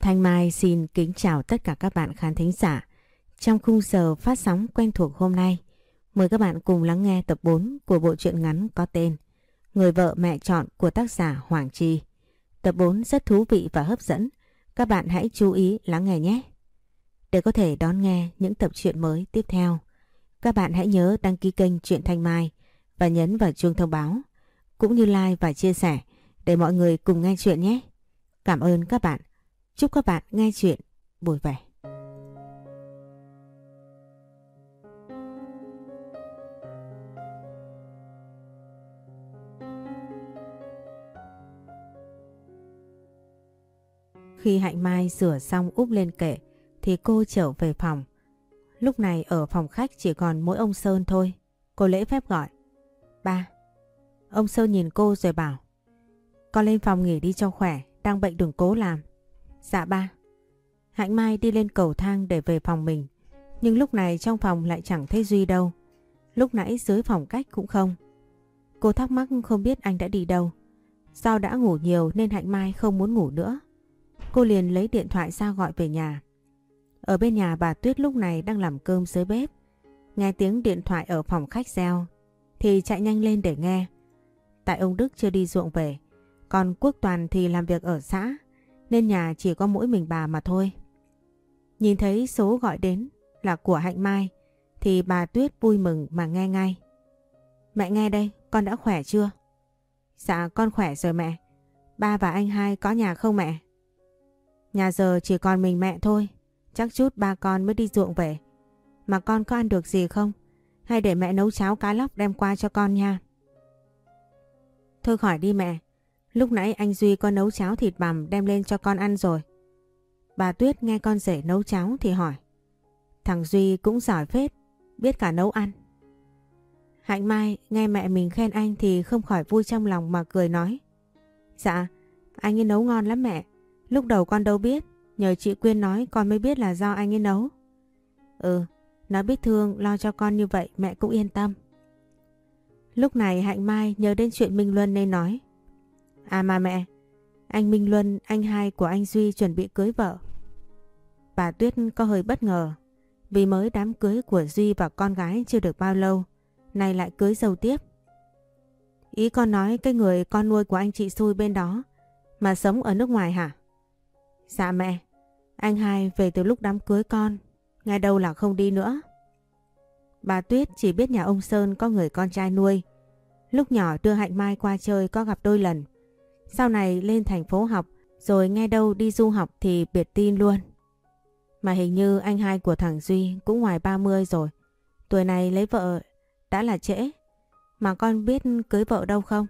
Thanh Mai xin kính chào tất cả các bạn khán thính giả. Trong khung giờ phát sóng quen thuộc hôm nay, mời các bạn cùng lắng nghe tập 4 của bộ truyện ngắn có tên Người vợ mẹ chọn của tác giả Hoàng Chi. Tập 4 rất thú vị và hấp dẫn. Các bạn hãy chú ý lắng nghe nhé. Để có thể đón nghe những tập truyện mới tiếp theo, các bạn hãy nhớ đăng ký kênh Truyện Thanh Mai và nhấn vào chuông thông báo, cũng như like và chia sẻ để mọi người cùng nghe chuyện nhé. Cảm ơn các bạn. Chúc các bạn nghe chuyện vui vẻ. Khi Hạnh Mai rửa xong úp lên kệ thì cô trở về phòng. Lúc này ở phòng khách chỉ còn mỗi ông Sơn thôi. Cô lễ phép gọi. Ba. Ông Sơn nhìn cô rồi bảo. Con lên phòng nghỉ đi cho khỏe, đang bệnh đừng cố làm. Dạ ba. Hạnh Mai đi lên cầu thang để về phòng mình. Nhưng lúc này trong phòng lại chẳng thấy Duy đâu. Lúc nãy dưới phòng cách cũng không. Cô thắc mắc không biết anh đã đi đâu. Do đã ngủ nhiều nên Hạnh Mai không muốn ngủ nữa. Cô liền lấy điện thoại ra gọi về nhà. Ở bên nhà bà Tuyết lúc này đang làm cơm dưới bếp. Nghe tiếng điện thoại ở phòng khách reo thì chạy nhanh lên để nghe. Tại ông Đức chưa đi ruộng về, còn Quốc Toàn thì làm việc ở xã nên nhà chỉ có mỗi mình bà mà thôi. Nhìn thấy số gọi đến là của Hạnh Mai thì bà Tuyết vui mừng mà nghe ngay. Mẹ nghe đây, con đã khỏe chưa? Dạ con khỏe rồi mẹ. Ba và anh hai có nhà không mẹ? Nhà giờ chỉ còn mình mẹ thôi. Chắc chút ba con mới đi ruộng về. Mà con có ăn được gì không? Hay để mẹ nấu cháo cá lóc đem qua cho con nha. Thôi khỏi đi mẹ. Lúc nãy anh Duy có nấu cháo thịt bằm đem lên cho con ăn rồi. Bà Tuyết nghe con rể nấu cháo thì hỏi. Thằng Duy cũng giỏi phết, biết cả nấu ăn. Hạnh Mai nghe mẹ mình khen anh thì không khỏi vui trong lòng mà cười nói. Dạ, anh ấy nấu ngon lắm mẹ. Lúc đầu con đâu biết, nhờ chị Quyên nói con mới biết là do anh ấy nấu. Ừ, nó biết thương lo cho con như vậy mẹ cũng yên tâm. Lúc này Hạnh Mai nhớ đến chuyện Minh Luân nên nói. À mà mẹ, anh Minh Luân, anh hai của anh Duy chuẩn bị cưới vợ. Bà Tuyết có hơi bất ngờ vì mới đám cưới của Duy và con gái chưa được bao lâu, nay lại cưới dâu tiếp. Ý con nói cái người con nuôi của anh chị xui bên đó mà sống ở nước ngoài hả? Dạ mẹ, anh hai về từ lúc đám cưới con, ngay đâu là không đi nữa. Bà Tuyết chỉ biết nhà ông Sơn có người con trai nuôi. Lúc nhỏ đưa Hạnh Mai qua chơi có gặp đôi lần. Sau này lên thành phố học, rồi nghe đâu đi du học thì biệt tin luôn. Mà hình như anh hai của thằng Duy cũng ngoài 30 rồi. Tuổi này lấy vợ đã là trễ. Mà con biết cưới vợ đâu không?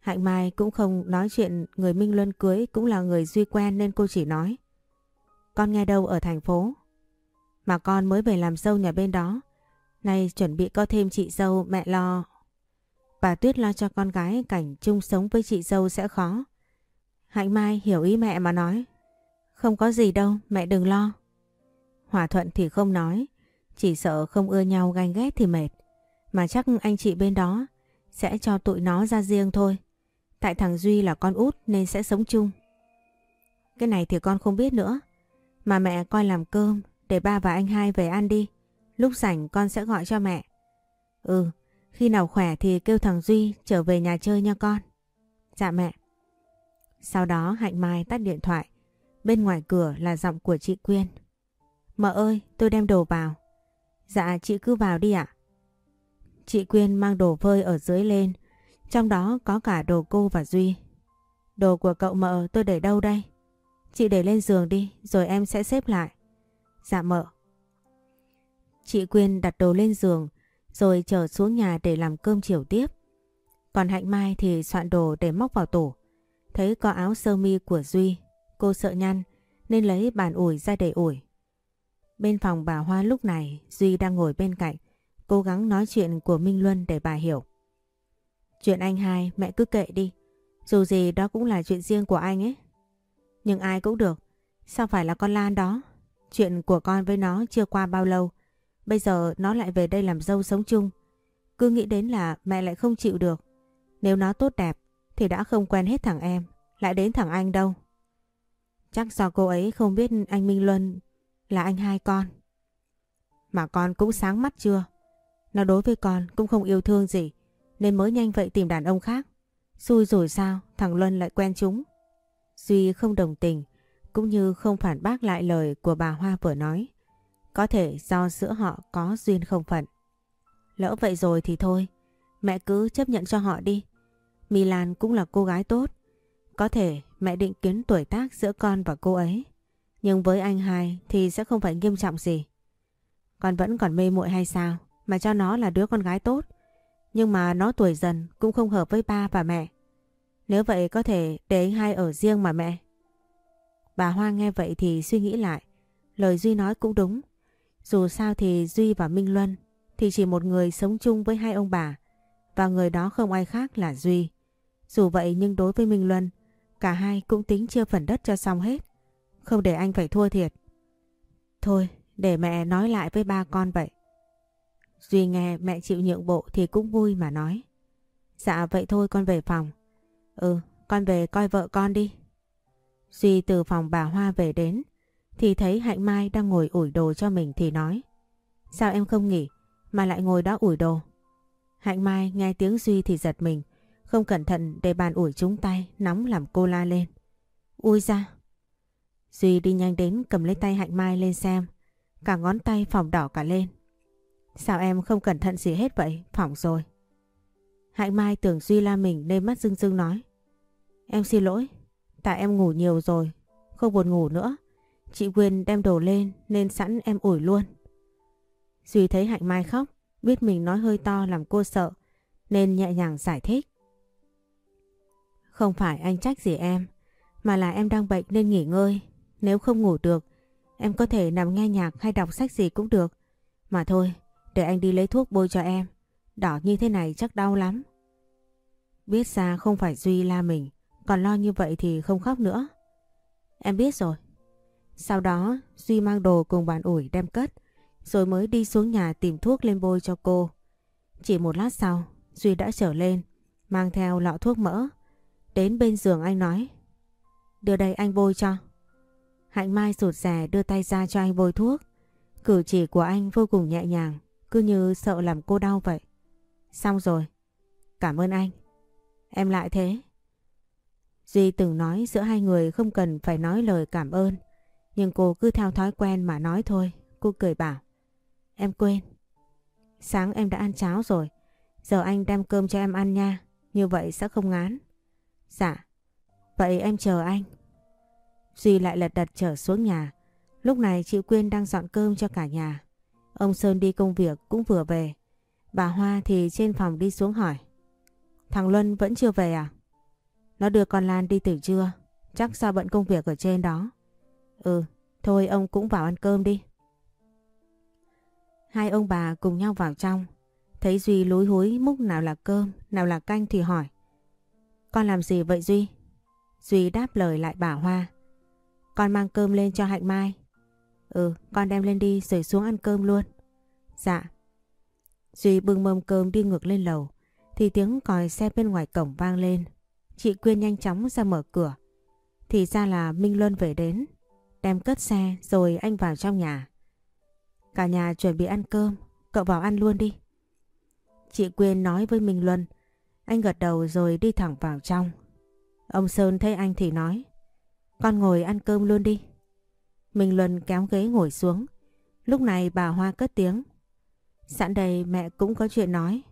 Hạnh Mai cũng không nói chuyện, người Minh Luân cưới cũng là người Duy quen nên cô chỉ nói. Con nghe đâu ở thành phố. Mà con mới về làm dâu nhà bên đó. Nay chuẩn bị có thêm chị dâu mẹ lo. Bà Tuyết lo cho con gái cảnh chung sống với chị dâu sẽ khó. Hạnh Mai hiểu ý mẹ mà nói. Không có gì đâu, mẹ đừng lo. Hòa thuận thì không nói, chỉ sợ không ưa nhau ganh ghét thì mệt. Mà chắc anh chị bên đó sẽ cho tụi nó ra riêng thôi. Tại thằng Duy là con út nên sẽ sống chung. Cái này thì con không biết nữa. Mà mẹ coi làm cơm để ba và anh hai về ăn đi. Lúc rảnh con sẽ gọi cho mẹ. Ừ, khi nào khỏe thì kêu thằng Duy trở về nhà chơi nha con. Dạ mẹ. Sau đó Hạnh Mai tắt điện thoại. Bên ngoài cửa là giọng của chị Quyên. Mợ ơi, tôi đem đồ vào. Dạ, chị cứ vào đi ạ. Chị Quyên mang đồ phơi ở dưới lên. Trong đó có cả đồ cô và Duy. Đồ của cậu mợ tôi để đâu đây? Chị để lên giường đi, rồi em sẽ xếp lại. Dạ mợ. Chị Quyên đặt đồ lên giường, rồi chờ xuống nhà để làm cơm chiều tiếp. Còn Hạnh Mai thì soạn đồ để móc vào tủ. Thấy có áo sơ mi của Duy, cô sợ nhăn nên lấy bàn ủi ra để ủi. Bên phòng bà Hoa lúc này Duy đang ngồi bên cạnh, cố gắng nói chuyện của Minh Luân để bà hiểu. Chuyện anh hai mẹ cứ kệ đi, dù gì đó cũng là chuyện riêng của anh ấy. Nhưng ai cũng được, sao phải là con Lan đó? Chuyện của con với nó chưa qua bao lâu, bây giờ nó lại về đây làm dâu sống chung. Cứ nghĩ đến là mẹ lại không chịu được. Nếu nó tốt đẹp thì đã không quen hết thằng em, lại đến thằng anh đâu. Chắc do cô ấy không biết anh Minh Luân là anh hai con. Mà con cũng sáng mắt chưa? Nó đối với con cũng không yêu thương gì nên mới nhanh vậy tìm đàn ông khác. Xui rồi sao thằng Luân lại quen chúng. Duy không đồng tình cũng như không phản bác lại lời của bà Hoa vừa nói. Có thể do giữa họ có duyên không phận. Lỡ vậy rồi thì thôi, mẹ cứ chấp nhận cho họ đi. Milan cũng là cô gái tốt. Có thể mẹ định kiến tuổi tác giữa con và cô ấy. Nhưng với anh hai thì sẽ không phải nghiêm trọng gì. Con vẫn còn mê muội hay sao mà cho nó là đứa con gái tốt. Nhưng mà nó tuổi dần cũng không hợp với ba và mẹ. Nếu vậy có thể để anh hai ở riêng mà mẹ. Bà Hoa nghe vậy thì suy nghĩ lại. Lời Duy nói cũng đúng. Dù sao thì Duy và Minh Luân thì chỉ một người sống chung với hai ông bà. Và người đó không ai khác là Duy. Dù vậy nhưng đối với Minh Luân, cả hai cũng tính chia phần đất cho xong hết. Không để anh phải thua thiệt. Thôi, để mẹ nói lại với ba con vậy. Duy nghe mẹ chịu nhượng bộ thì cũng vui mà nói. Dạ vậy thôi con về phòng. Ừ, con về coi vợ con đi. Duy từ phòng bà Hoa về đến thì thấy Hạnh Mai đang ngồi ủi đồ cho mình thì nói Sao em không nghỉ mà lại ngồi đó ủi đồ? Hạnh Mai nghe tiếng Duy thì giật mình không cẩn thận để bàn ủi trúng tay nóng làm cô la lên. Ui ra! Duy đi nhanh đến cầm lấy tay Hạnh Mai lên xem cả ngón tay phỏng đỏ cả lên. Sao em không cẩn thận gì hết vậy? Phỏng rồi. Hạnh Mai tưởng Duy la mình nên mắt rưng rưng nói Em xin lỗi, tại em ngủ nhiều rồi, không buồn ngủ nữa. Chị Quyên đem đồ lên nên sẵn em ủi luôn. Duy thấy Hạnh Mai khóc, biết mình nói hơi to làm cô sợ, nên nhẹ nhàng giải thích. Không phải anh trách gì em, mà là em đang bệnh nên nghỉ ngơi. Nếu không ngủ được, em có thể nằm nghe nhạc hay đọc sách gì cũng được. Mà thôi, để anh đi lấy thuốc bôi cho em. Đỏ như thế này chắc đau lắm. Biết ra không phải Duy la mình, còn lo như vậy thì không khóc nữa. Em biết rồi. Sau đó Duy mang đồ cùng bàn ủi đem cất, rồi mới đi xuống nhà tìm thuốc lên bôi cho cô. Chỉ một lát sau, Duy đã trở lên, mang theo lọ thuốc mỡ. Đến bên giường anh nói, đưa đây anh bôi cho. Hạnh Mai rụt rè đưa tay ra cho anh bôi thuốc. Cử chỉ của anh vô cùng nhẹ nhàng, cứ như sợ làm cô đau vậy. Xong rồi. Cảm ơn anh. Em lại thế. Duy từng nói giữa hai người không cần phải nói lời cảm ơn. Nhưng cô cứ theo thói quen mà nói thôi. Cô cười bảo. Em quên. Sáng em đã ăn cháo rồi. Giờ anh đem cơm cho em ăn nha. Như vậy sẽ không ngán. Dạ. Vậy em chờ anh. Duy lại lật đật trở xuống nhà. Lúc này chị Quyên đang dọn cơm cho cả nhà. Ông Sơn đi công việc cũng vừa về. Bà Hoa thì trên phòng đi xuống hỏi. Thằng Luân vẫn chưa về à? Nó đưa con Lan đi từ trưa. Chắc sao bận công việc ở trên đó. Ừ, thôi ông cũng vào ăn cơm đi. Hai ông bà cùng nhau vào trong. Thấy Duy lúi húi múc nào là cơm, nào là canh thì hỏi. Con làm gì vậy Duy? Duy đáp lời lại bà Hoa. Con mang cơm lên cho Hạnh Mai. Ừ, con đem lên đi rồi xuống ăn cơm luôn. Dạ. Duy bưng mâm cơm đi ngược lên lầu, thì tiếng còi xe bên ngoài cổng vang lên. Chị Quyên nhanh chóng ra mở cửa. Thì ra là Minh Luân về đến, đem cất xe rồi anh vào trong nhà. Cả nhà chuẩn bị ăn cơm, cậu vào ăn luôn đi. Chị Quyên nói với Minh Luân, anh gật đầu rồi đi thẳng vào trong. Ông Sơn thấy anh thì nói, con ngồi ăn cơm luôn đi. Minh Luân kéo ghế ngồi xuống. Lúc này bà Hoa cất tiếng. Sẵn đây mẹ cũng có chuyện nói.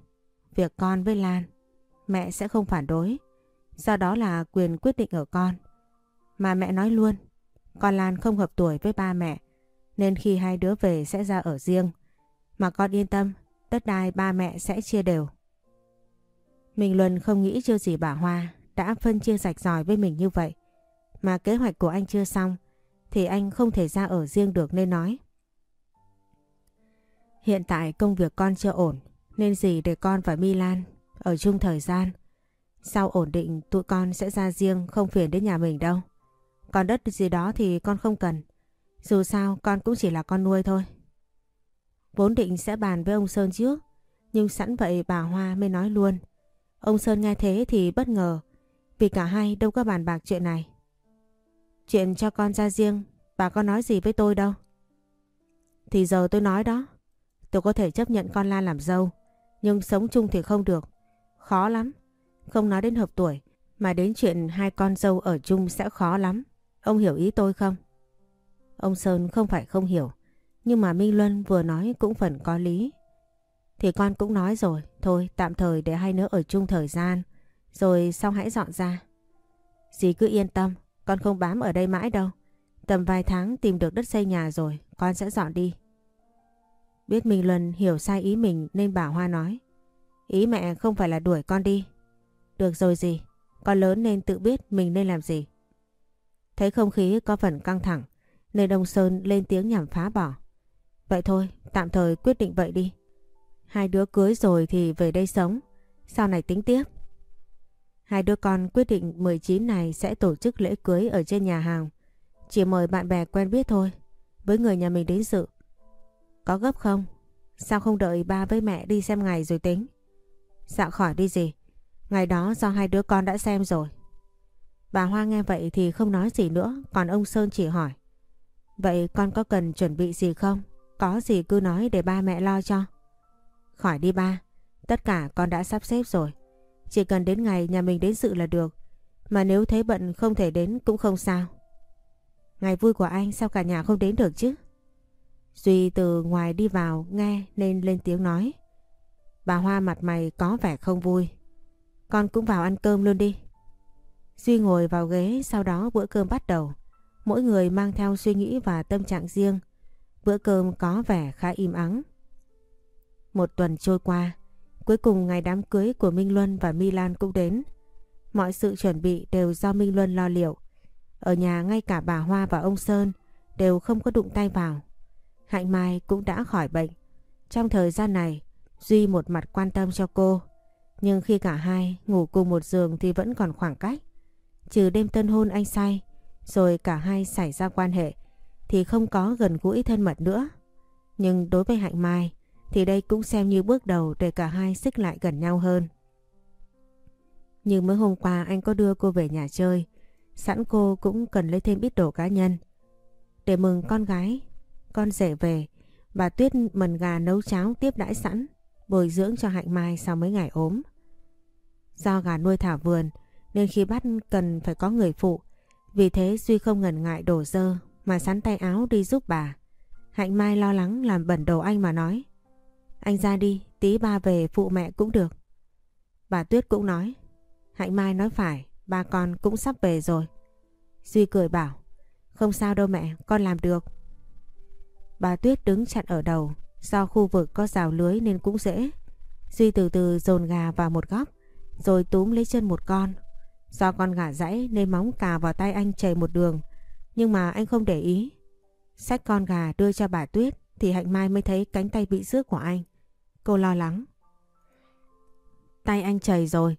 Việc con với Lan, mẹ sẽ không phản đối. Do đó là quyền quyết định ở con. Mà mẹ nói luôn, con Lan không hợp tuổi với ba mẹ. Nên khi hai đứa về sẽ ra ở riêng. Mà con yên tâm, đất đai ba mẹ sẽ chia đều. mình Luân không nghĩ chưa gì bà Hoa đã phân chia rạch ròi với mình như vậy. Mà kế hoạch của anh chưa xong thì anh không thể ra ở riêng được nên nói. Hiện tại công việc con chưa ổn nên gì để con và Milan ở chung thời gian. Sau ổn định tụi con sẽ ra riêng không phiền đến nhà mình đâu. Còn đất gì đó thì con không cần. Dù sao con cũng chỉ là con nuôi thôi. Vốn định sẽ bàn với ông Sơn trước nhưng sẵn vậy bà Hoa mới nói luôn. Ông Sơn nghe thế thì bất ngờ vì cả hai đâu có bàn bạc chuyện này. Chuyện cho con ra riêng, bà có nói gì với tôi đâu. Thì giờ tôi nói đó, tôi có thể chấp nhận con Lan làm dâu, nhưng sống chung thì không được. Khó lắm, không nói đến hợp tuổi, mà đến chuyện hai con dâu ở chung sẽ khó lắm. Ông hiểu ý tôi không? Ông Sơn không phải không hiểu, nhưng mà Minh Luân vừa nói cũng phần có lý. Thì con cũng nói rồi, thôi tạm thời để hai đứa ở chung thời gian, rồi sau hãy dọn ra. Dì cứ yên tâm, con không bám ở đây mãi đâu. Tầm vài tháng tìm được đất xây nhà rồi, con sẽ dọn đi. Biết Minh Luân hiểu sai ý mình nên bảo Hoa nói. Ý mẹ không phải là đuổi con đi. Được rồi gì, con lớn nên tự biết mình nên làm gì. Thấy không khí có phần căng thẳng, nên Đông Sơn lên tiếng nhằm phá bỏ. Vậy thôi, tạm thời quyết định vậy đi. Hai đứa cưới rồi thì về đây sống, sau này tính tiếp. Hai đứa con quyết định 19 này sẽ tổ chức lễ cưới ở trên nhà hàng. Chỉ mời bạn bè quen biết thôi, với người nhà mình đến dự. Có gấp không? Sao không đợi ba với mẹ đi xem ngày rồi tính? Dạ khỏi đi gì. Ngày đó do hai đứa con đã xem rồi. Bà Hoa nghe vậy thì không nói gì nữa, còn ông Sơn chỉ hỏi. Vậy con có cần chuẩn bị gì không? Có gì cứ nói để ba mẹ lo cho. Khỏi đi ba, tất cả con đã sắp xếp rồi. Chỉ cần đến ngày nhà mình đến dự là được. Mà nếu thấy bận không thể đến cũng không sao. Ngày vui của anh sao cả nhà không đến được chứ? Duy từ ngoài đi vào nghe nên lên tiếng nói. Bà Hoa mặt mày có vẻ không vui. Con cũng vào ăn cơm luôn đi. Duy ngồi vào ghế sau đó bữa cơm bắt đầu. Mỗi người mang theo suy nghĩ và tâm trạng riêng. Bữa cơm có vẻ khá im ắng. Một tuần trôi qua, cuối cùng ngày đám cưới của Minh Luân và Milan cũng đến. Mọi sự chuẩn bị đều do Minh Luân lo liệu. Ở nhà ngay cả bà Hoa và ông Sơn đều không có đụng tay vào. Hạnh Mai cũng đã khỏi bệnh. Trong thời gian này, Duy một mặt quan tâm cho cô. Nhưng khi cả hai ngủ cùng một giường thì vẫn còn khoảng cách. Trừ đêm tân hôn anh say, rồi cả hai xảy ra quan hệ, thì không có gần gũi thân mật nữa. Nhưng đối với Hạnh Mai, thì đây cũng xem như bước đầu để cả hai xích lại gần nhau hơn. Nhưng mới hôm qua anh có đưa cô về nhà chơi, sẵn cô cũng cần lấy thêm ít đồ cá nhân. Để mừng con gái, con rể về, bà Tuyết mần gà nấu cháo tiếp đãi sẵn, bồi dưỡng cho Hạnh Mai sau mấy ngày ốm. Do gà nuôi thả vườn nên khi bắt cần phải có người phụ, vì thế Duy không ngần ngại đổ dơ mà sắn tay áo đi giúp bà. Hạnh Mai lo lắng làm bẩn đồ anh mà nói. Anh ra đi, tí ba về phụ mẹ cũng được. Bà Tuyết cũng nói. Hạnh Mai nói phải, ba con cũng sắp về rồi. Duy cười bảo, không sao đâu mẹ, con làm được. Bà Tuyết đứng chặn ở đầu, do khu vực có rào lưới nên cũng dễ. Duy từ từ dồn gà vào một góc, rồi túm lấy chân một con. Do con gà dãy nên móng cà vào tay anh chảy một đường, nhưng mà anh không để ý. Xách con gà đưa cho bà Tuyết thì Hạnh Mai mới thấy cánh tay bị rước của anh. Cô lo lắng. Tay anh chảy rồi.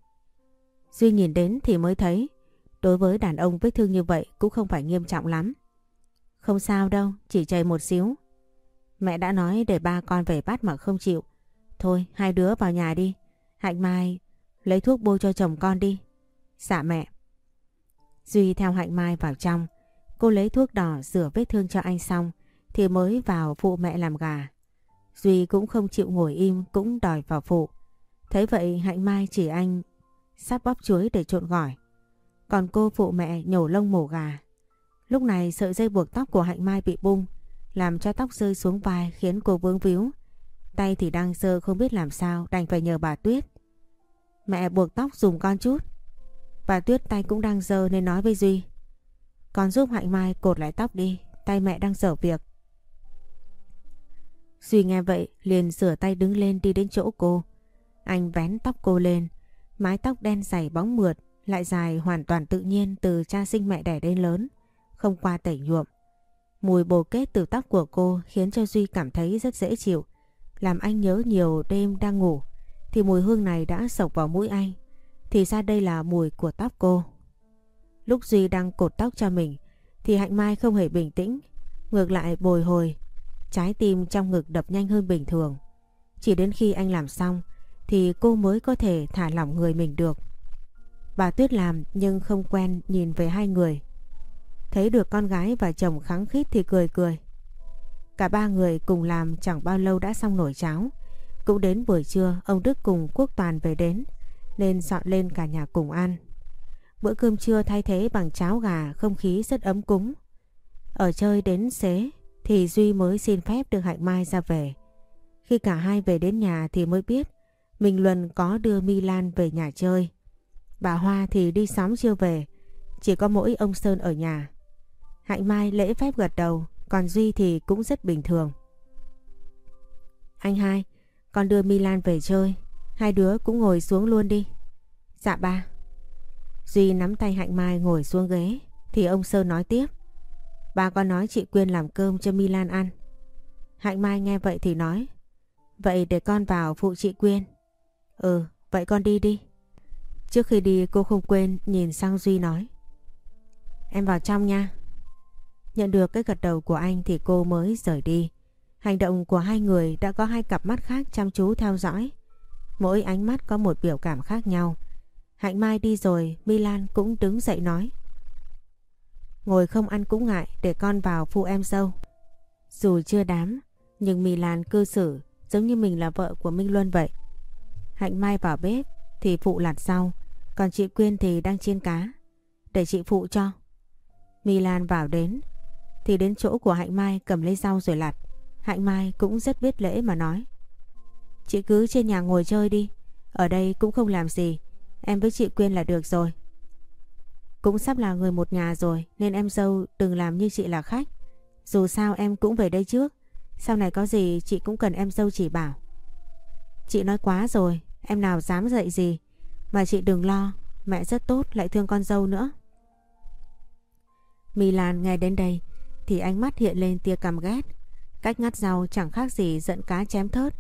Duy nhìn đến thì mới thấy. Đối với đàn ông vết thương như vậy cũng không phải nghiêm trọng lắm. Không sao đâu, chỉ chảy một xíu. Mẹ đã nói để ba con về bắt mà không chịu. Thôi, hai đứa vào nhà đi. Hạnh Mai lấy thuốc bôi cho chồng con đi. Dạ mẹ. Duy theo Hạnh Mai vào trong. Cô lấy thuốc đỏ rửa vết thương cho anh xong, thì mới vào phụ mẹ làm gà. Duy cũng không chịu ngồi im, cũng đòi vào phụ. Thấy vậy, Hạnh Mai chỉ anh sắp bóp chuối để trộn gỏi. Còn cô phụ mẹ nhổ lông mổ gà. Lúc này sợi dây buộc tóc của Hạnh Mai bị bung, làm cho tóc rơi xuống vai khiến cô vướng víu. Tay thì đang sơ không biết làm sao, đành phải nhờ bà Tuyết. Mẹ buộc tóc dùng con chút. Bà Tuyết tay cũng đang dơ nên nói với Duy. Con giúp Hạnh Mai cột lại tóc đi, tay mẹ đang dở việc. Duy nghe vậy liền rửa tay đứng lên đi đến chỗ cô. Anh vén tóc cô lên, mái tóc đen dày bóng mượt lại dài hoàn toàn tự nhiên từ cha sinh mẹ đẻ đến lớn, không qua tẩy nhuộm. Mùi bồ kết từ tóc của cô khiến cho Duy cảm thấy rất dễ chịu, làm anh nhớ nhiều đêm đang ngủ thì mùi hương này đã sộc vào mũi anh. Thì ra đây là mùi của tóc cô. Lúc Duy đang cột tóc cho mình thì Hạnh Mai không hề bình tĩnh, ngược lại bồi hồi Trái tim trong ngực đập nhanh hơn bình thường. Chỉ đến khi anh làm xong thì cô mới có thể thả lỏng người mình được. Bà Tuyết làm nhưng không quen nhìn về hai người. Thấy được con gái và chồng kháng khít thì cười cười. Cả ba người cùng làm chẳng bao lâu đã xong nồi cháo. Cũng đến buổi trưa ông Đức cùng Quốc Toàn về đến nên dọn lên cả nhà cùng ăn. Bữa cơm trưa thay thế bằng cháo gà không khí rất ấm cúng. Ở chơi đến xế thì Duy mới xin phép được Hạnh Mai ra về. Khi cả hai về đến nhà thì mới biết Minh Luân có đưa Milan về nhà chơi. Bà Hoa thì đi xóm chưa về, chỉ có mỗi ông Sơn ở nhà. Hạnh Mai lễ phép gật đầu, còn Duy thì cũng rất bình thường. Anh hai, con đưa Milan về chơi, hai đứa cũng ngồi xuống luôn đi. Dạ ba. Duy nắm tay Hạnh Mai ngồi xuống ghế, thì ông Sơn nói tiếp. Ba con nói chị Quyên làm cơm cho Milan ăn. Hạnh Mai nghe vậy thì nói. Vậy để con vào phụ chị Quyên. Ừ, vậy con đi đi. Trước khi đi cô không quên nhìn sang Duy nói. Em vào trong nha. Nhận được cái gật đầu của anh thì cô mới rời đi. Hành động của hai người đã có hai cặp mắt khác chăm chú theo dõi. Mỗi ánh mắt có một biểu cảm khác nhau. Hạnh Mai đi rồi, Milan cũng đứng dậy nói. Ngồi không ăn cũng ngại để con vào phụ em dâu. Dù chưa đám, nhưng Milan cư xử giống như mình là vợ của Minh Luân vậy. Hạnh Mai vào bếp thì phụ lạt rau, còn chị Quyên thì đang chiên cá. Để chị phụ cho. Milan vào đến thì đến chỗ của Hạnh Mai cầm lấy rau rồi lặt. Hạnh Mai cũng rất biết lễ mà nói. Chị cứ trên nhà ngồi chơi đi. Ở đây cũng không làm gì. Em với chị Quyên là được rồi. Cũng sắp là người một nhà rồi nên em dâu đừng làm như chị là khách. Dù sao em cũng về đây trước. Sau này có gì chị cũng cần em dâu chỉ bảo. Chị nói quá rồi, em nào dám dạy gì. Mà chị đừng lo, mẹ rất tốt lại thương con dâu nữa. Milan nghe đến đây thì ánh mắt hiện lên tia căm ghét. Cách ngắt rau chẳng khác gì giận cá chém thớt,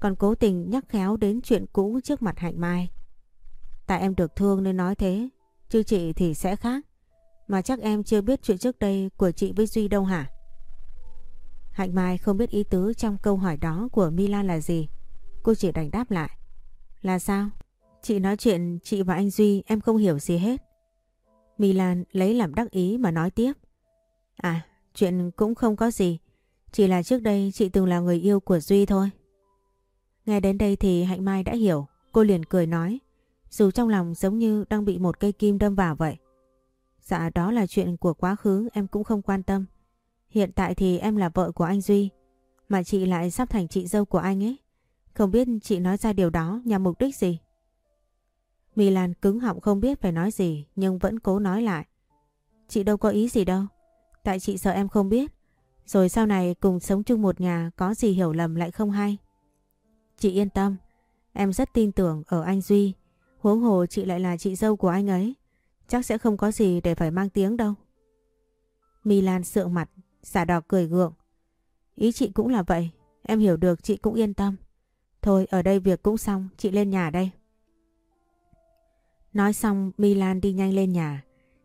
còn cố tình nhắc khéo đến chuyện cũ trước mặt Hạnh Mai. Tại em được thương nên nói thế, chứ chị thì sẽ khác. Mà chắc em chưa biết chuyện trước đây của chị với Duy đâu hả? Hạnh Mai không biết ý tứ trong câu hỏi đó của Milan là gì. Cô chỉ đành đáp lại. Là sao? Chị nói chuyện chị và anh Duy em không hiểu gì hết. Milan lấy làm đắc ý mà nói tiếp. À, chuyện cũng không có gì. Chỉ là trước đây chị từng là người yêu của Duy thôi. Nghe đến đây thì Hạnh Mai đã hiểu. Cô liền cười nói. Dù trong lòng giống như đang bị một cây kim đâm vào vậy. Dạ đó là chuyện của quá khứ, em cũng không quan tâm. Hiện tại thì em là vợ của anh Duy. Mà chị lại sắp thành chị dâu của anh ấy. Không biết chị nói ra điều đó nhằm mục đích gì? Milan cứng họng không biết phải nói gì, nhưng vẫn cố nói lại. Chị đâu có ý gì đâu. Tại chị sợ em không biết. Rồi sau này cùng sống chung một nhà có gì hiểu lầm lại không hay. Chị yên tâm. Em rất tin tưởng ở anh Duy. Huống hồ chị lại là chị dâu của anh ấy. Chắc sẽ không có gì để phải mang tiếng đâu. Milan sượng mặt, giả đỏ cười gượng. Ý chị cũng là vậy. Em hiểu được chị cũng yên tâm. Thôi ở đây việc cũng xong, chị lên nhà đây. Nói xong Milan đi nhanh lên nhà.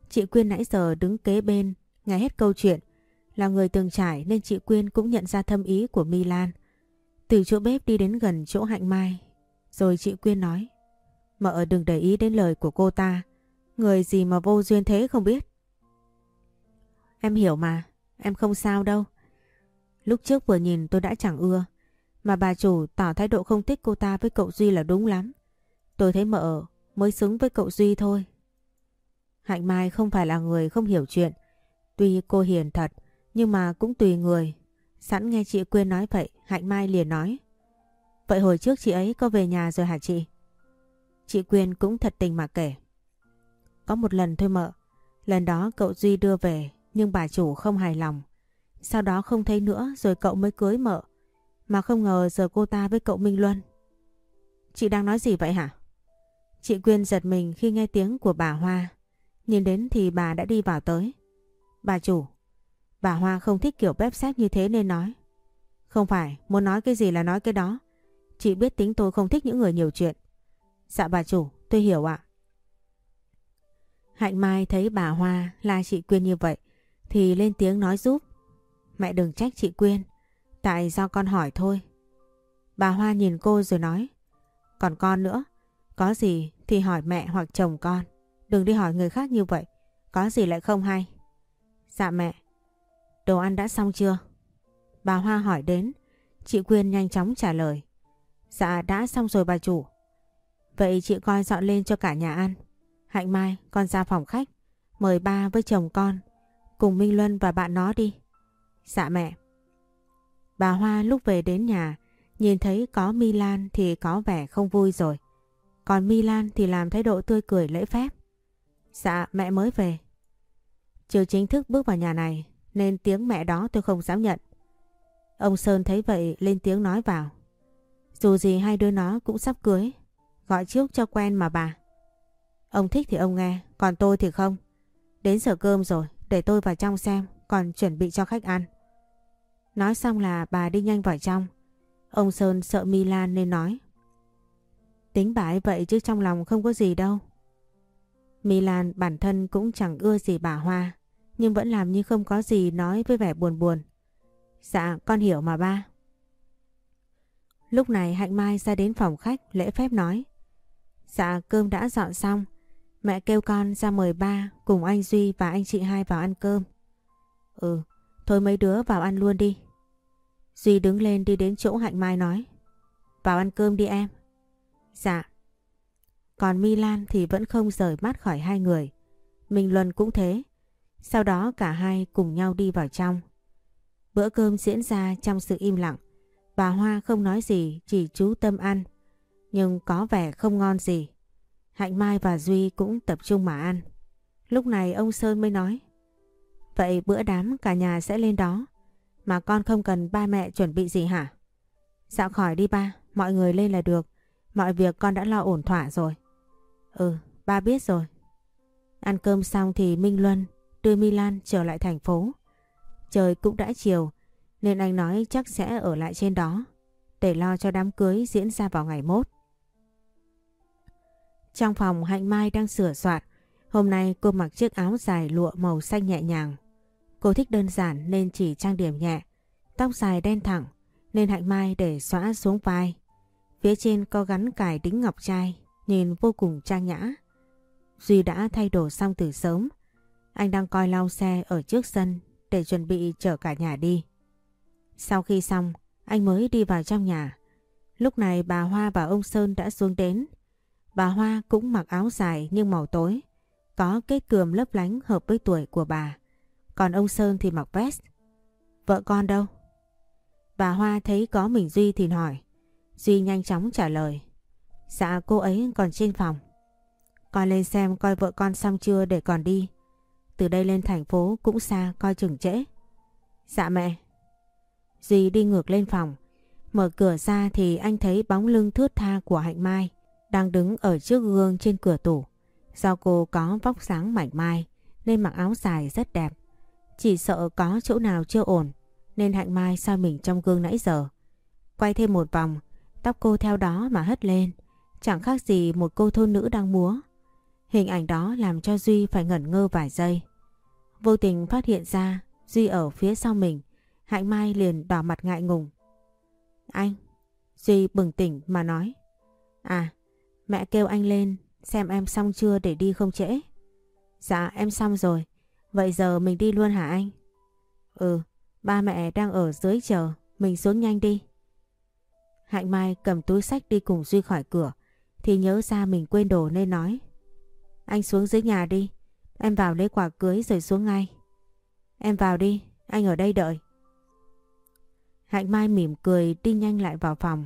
Chị Quyên nãy giờ đứng kế bên, nghe hết câu chuyện. Là người từng trải nên chị Quyên cũng nhận ra thâm ý của Milan. Từ chỗ bếp đi đến gần chỗ Hạnh Mai. Rồi chị Quyên nói. Mợ đừng để ý đến lời của cô ta. Người gì mà vô duyên thế không biết. Em hiểu mà, em không sao đâu. Lúc trước vừa nhìn tôi đã chẳng ưa. Mà bà chủ tỏ thái độ không thích cô ta với cậu Duy là đúng lắm. Tôi thấy mợ mới xứng với cậu Duy thôi. Hạnh Mai không phải là người không hiểu chuyện. Tuy cô hiền thật, nhưng mà cũng tùy người. Sẵn nghe chị Quyên nói vậy, Hạnh Mai liền nói. Vậy hồi trước chị ấy có về nhà rồi hả chị? Chị Quyên cũng thật tình mà kể. Có một lần thôi mợ, lần đó cậu Duy đưa về nhưng bà chủ không hài lòng. Sau đó không thấy nữa rồi cậu mới cưới mợ. Mà không ngờ giờ cô ta với cậu Minh Luân. Chị đang nói gì vậy hả? Chị Quyên giật mình khi nghe tiếng của bà Hoa. Nhìn đến thì bà đã đi vào tới. Bà chủ, bà Hoa không thích kiểu bếp xếp như thế nên nói. Không phải, muốn nói cái gì là nói cái đó. Chị biết tính tôi không thích những người nhiều chuyện. Dạ bà chủ, tôi hiểu ạ. Hạnh Mai thấy bà Hoa la chị Quyên như vậy thì lên tiếng nói giúp. Mẹ đừng trách chị Quyên, tại do con hỏi thôi. Bà Hoa nhìn cô rồi nói. Còn con nữa, có gì thì hỏi mẹ hoặc chồng con. Đừng đi hỏi người khác như vậy. Có gì lại không hay. Dạ mẹ. Đồ ăn đã xong chưa? Bà Hoa hỏi đến. Chị Quyên nhanh chóng trả lời. Dạ đã xong rồi bà chủ. Vậy chị coi dọn lên cho cả nhà ăn. Hạnh Mai, con ra phòng khách. Mời ba với chồng con. Cùng Minh Luân và bạn nó đi. Dạ mẹ. Bà Hoa lúc về đến nhà. Nhìn thấy có Milan thì có vẻ không vui rồi. Còn Milan thì làm thái độ tươi cười lễ phép. Dạ mẹ mới về. Chưa chính thức bước vào nhà này nên tiếng mẹ đó tôi không dám nhận. Ông Sơn thấy vậy lên tiếng nói vào. Dù gì hai đứa nó cũng sắp cưới. Gọi trước cho quen mà bà. Ông thích thì ông nghe, còn tôi thì không. Đến giờ cơm rồi, để tôi vào trong xem, còn chuẩn bị cho khách ăn. Nói xong là bà đi nhanh vào trong. Ông Sơn sợ Milan nên nói. Tính bà ấy vậy chứ trong lòng không có gì đâu. Milan bản thân cũng chẳng ưa gì bà Hoa, nhưng vẫn làm như không có gì nói với vẻ buồn buồn. Dạ con hiểu mà ba. Lúc này Hạnh Mai ra đến phòng khách lễ phép nói. Dạ cơm đã dọn xong. Mẹ kêu con ra mời ba cùng anh Duy và anh chị hai vào ăn cơm. Ừ, thôi mấy đứa vào ăn luôn đi. Duy đứng lên đi đến chỗ Hạnh Mai nói. Vào ăn cơm đi em. Dạ. Còn Milan thì vẫn không rời mắt khỏi hai người. Minh Luân cũng thế. Sau đó cả hai cùng nhau đi vào trong. Bữa cơm diễn ra trong sự im lặng. Bà Hoa không nói gì, chỉ chú tâm ăn. Nhưng có vẻ không ngon gì. Hạnh Mai và Duy cũng tập trung mà ăn. Lúc này ông Sơn mới nói. Vậy bữa đám cả nhà sẽ lên đó. Mà con không cần ba mẹ chuẩn bị gì hả? Dạo khỏi đi ba, mọi người lên là được. Mọi việc con đã lo ổn thỏa rồi. Ừ, ba biết rồi. Ăn cơm xong thì Minh Luân đưa Milan trở lại thành phố. Trời cũng đã chiều, nên anh nói chắc sẽ ở lại trên đó, để lo cho đám cưới diễn ra vào ngày mốt. Trong phòng Hạnh Mai đang sửa soạn. Hôm nay cô mặc chiếc áo dài lụa màu xanh nhẹ nhàng. Cô thích đơn giản nên chỉ trang điểm nhẹ. Tóc dài đen thẳng, nên Hạnh Mai để xóa xuống vai. Phía trên có gắn cài đính ngọc trai, nhìn vô cùng trang nhã. Duy đã thay đồ xong từ sớm. Anh đang coi lau xe ở trước sân để chuẩn bị chở cả nhà đi. Sau khi xong, anh mới đi vào trong nhà. Lúc này bà Hoa và ông Sơn đã xuống đến. Bà Hoa cũng mặc áo dài nhưng màu tối, có kết cườm lấp lánh hợp với tuổi của bà. Còn ông Sơn thì mặc vest. Vợ con đâu? Bà Hoa thấy có mình Duy thì hỏi. Duy nhanh chóng trả lời. Dạ cô ấy còn trên phòng. Con lên xem coi vợ con xong chưa để còn đi. Từ đây lên thành phố cũng xa coi chừng trễ. Dạ mẹ. Duy đi ngược lên phòng. Mở cửa ra thì anh thấy bóng lưng thướt tha của Hạnh Mai đang đứng ở trước gương trên cửa tủ. Do cô có vóc dáng mảnh mai nên mặc áo dài rất đẹp. Chỉ sợ có chỗ nào chưa ổn nên Hạnh Mai soi mình trong gương nãy giờ. Quay thêm một vòng, tóc cô theo đó mà hất lên. Chẳng khác gì một cô thôn nữ đang múa. Hình ảnh đó làm cho Duy phải ngẩn ngơ vài giây. Vô tình phát hiện ra Duy ở phía sau mình. Hạnh Mai liền đỏ mặt ngại ngùng. Anh! Duy bừng tỉnh mà nói. À, mẹ kêu anh lên xem em xong chưa để đi không trễ. Dạ em xong rồi. Vậy giờ mình đi luôn hả anh? Ừ, ba mẹ đang ở dưới chờ. Mình xuống nhanh đi. Hạnh Mai cầm túi sách đi cùng Duy khỏi cửa. Thì nhớ ra mình quên đồ nên nói. Anh xuống dưới nhà đi. Em vào lấy quả cưới rồi xuống ngay. Em vào đi, anh ở đây đợi. Hạnh Mai mỉm cười đi nhanh lại vào phòng.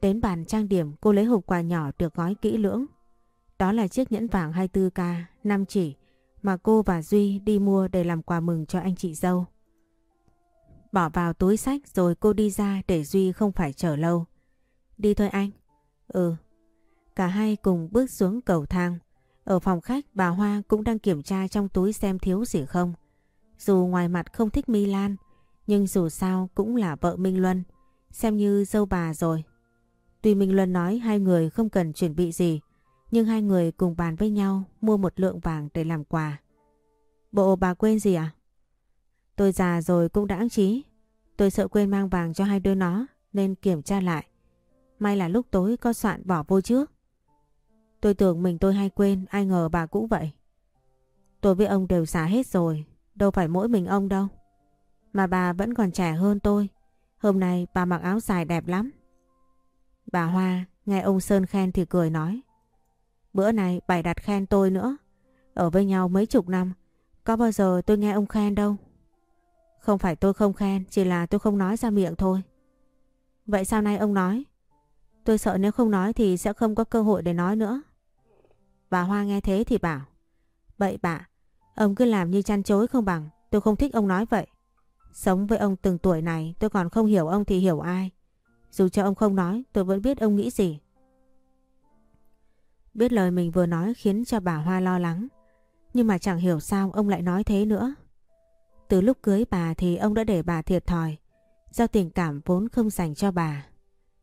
Đến bàn trang điểm cô lấy hộp quà nhỏ được gói kỹ lưỡng. Đó là chiếc nhẫn vàng 24K, 5 chỉ mà cô và Duy đi mua để làm quà mừng cho anh chị dâu. Bỏ vào túi sách rồi cô đi ra để Duy không phải chờ lâu. Đi thôi anh. Ừ. Cả hai cùng bước xuống cầu thang. Ở phòng khách bà Hoa cũng đang kiểm tra trong túi xem thiếu gì không. Dù ngoài mặt không thích Milan, nhưng dù sao cũng là vợ Minh Luân, xem như dâu bà rồi. Tuy Minh Luân nói hai người không cần chuẩn bị gì, nhưng hai người cùng bàn với nhau mua một lượng vàng để làm quà. Bộ bà quên gì à? Tôi già rồi cũng đã trí. Tôi sợ quên mang vàng cho hai đứa nó nên kiểm tra lại. May là lúc tối có soạn bỏ vô trước. Tôi tưởng mình tôi hay quên, ai ngờ bà cũng vậy. Tôi với ông đều xả hết rồi, đâu phải mỗi mình ông đâu. Mà bà vẫn còn trẻ hơn tôi. Hôm nay bà mặc áo dài đẹp lắm. Bà Hoa nghe ông Sơn khen thì cười nói. Bữa này bày đặt khen tôi nữa. Ở với nhau mấy chục năm, có bao giờ tôi nghe ông khen đâu. Không phải tôi không khen, chỉ là tôi không nói ra miệng thôi. Vậy sao nay ông nói? Tôi sợ nếu không nói thì sẽ không có cơ hội để nói nữa. Bà Hoa nghe thế thì bảo. Bậy bạ, ông cứ làm như chăn chối không bằng, tôi không thích ông nói vậy. Sống với ông từng tuổi này tôi còn không hiểu ông thì hiểu ai. Dù cho ông không nói tôi vẫn biết ông nghĩ gì. Biết lời mình vừa nói khiến cho bà Hoa lo lắng. Nhưng mà chẳng hiểu sao ông lại nói thế nữa. Từ lúc cưới bà thì ông đã để bà thiệt thòi. Do tình cảm vốn không dành cho bà.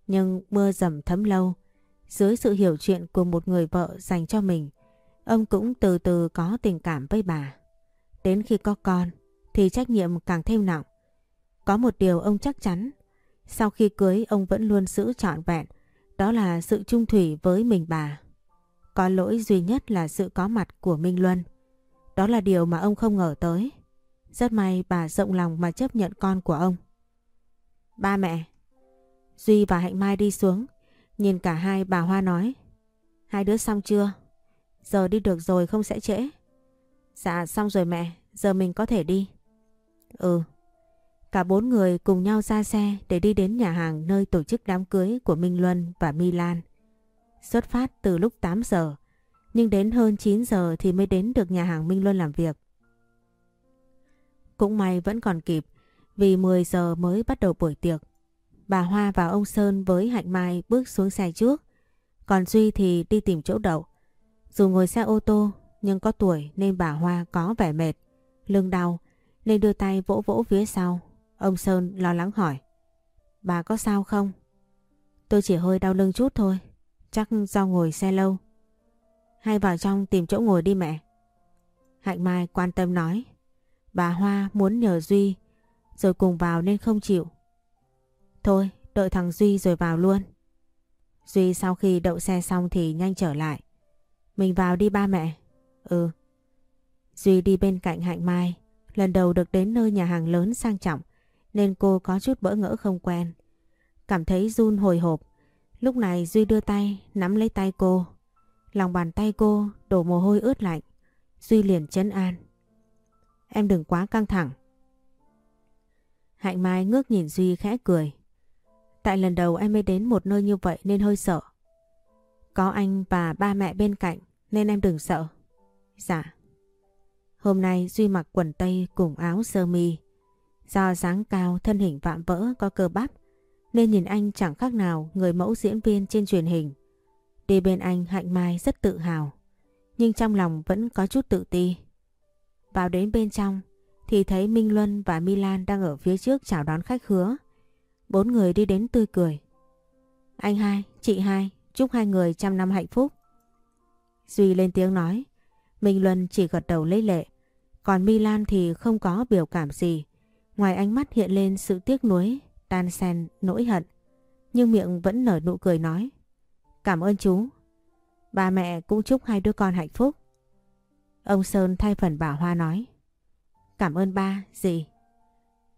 Nhưng mưa dầm thấm lâu. Dưới sự hiểu chuyện của một người vợ dành cho mình. Ông cũng từ từ có tình cảm với bà. Đến khi có con, thì trách nhiệm càng thêm nặng. Có một điều ông chắc chắn. Sau khi cưới, ông vẫn luôn giữ trọn vẹn. Đó là sự trung thủy với mình bà. Có lỗi duy nhất là sự có mặt của Minh Luân. Đó là điều mà ông không ngờ tới. Rất may bà rộng lòng mà chấp nhận con của ông. Ba mẹ. Duy và Hạnh Mai đi xuống. Nhìn cả hai bà Hoa nói. Hai đứa xong chưa? Giờ đi được rồi không sẽ trễ. Dạ xong rồi mẹ. Giờ mình có thể đi. Ừ. Cả bốn người cùng nhau ra xe để đi đến nhà hàng nơi tổ chức đám cưới của Minh Luân và Milan. Xuất phát từ lúc 8 giờ, nhưng đến hơn 9 giờ thì mới đến được nhà hàng Minh Luân làm việc. Cũng may vẫn còn kịp vì 10 giờ mới bắt đầu buổi tiệc. Bà Hoa và ông Sơn với Hạnh Mai bước xuống xe trước, còn Duy thì đi tìm chỗ đậu. Dù ngồi xe ô tô nhưng có tuổi nên bà Hoa có vẻ mệt, lưng đau nên đưa tay vỗ vỗ phía sau. Ông Sơn lo lắng hỏi. Bà có sao không? Tôi chỉ hơi đau lưng chút thôi, chắc do ngồi xe lâu. Hay vào trong tìm chỗ ngồi đi mẹ. Hạnh Mai quan tâm nói. Bà Hoa muốn nhờ Duy rồi cùng vào nên không chịu. Thôi, đợi thằng Duy rồi vào luôn. Duy sau khi đậu xe xong thì nhanh trở lại. Mình vào đi ba mẹ. Ừ. Duy đi bên cạnh Hạnh Mai. Lần đầu được đến nơi nhà hàng lớn sang trọng nên cô có chút bỡ ngỡ không quen. Cảm thấy run hồi hộp. Lúc này Duy đưa tay nắm lấy tay cô. Lòng bàn tay cô đổ mồ hôi ướt lạnh. Duy liền chấn an. Em đừng quá căng thẳng. Hạnh Mai ngước nhìn Duy khẽ cười. Tại lần đầu em mới đến một nơi như vậy nên hơi sợ. Có anh và ba mẹ bên cạnh nên em đừng sợ. Dạ. Hôm nay Duy mặc quần tây cùng áo sơ mi. Do dáng cao, thân hình vạm vỡ, có cơ bắp nên nhìn anh chẳng khác nào người mẫu diễn viên trên truyền hình. Đi bên anh Hạnh Mai rất tự hào, nhưng trong lòng vẫn có chút tự ti. Vào đến bên trong thì thấy Minh Luân và Milan đang ở phía trước chào đón khách hứa. Bốn người đi đến tươi cười. Anh hai, chị hai, chúc hai người trăm năm hạnh phúc. Duy lên tiếng nói. Minh Luân chỉ gật đầu lấy lệ. Còn Milan thì không có biểu cảm gì. Ngoài ánh mắt hiện lên sự tiếc nuối, tan xen, nỗi hận. Nhưng miệng vẫn nở nụ cười nói. Cảm ơn chú. Ba mẹ cũng chúc hai đứa con hạnh phúc. Ông Sơn thay phần bà Hoa nói. Cảm ơn ba, gì?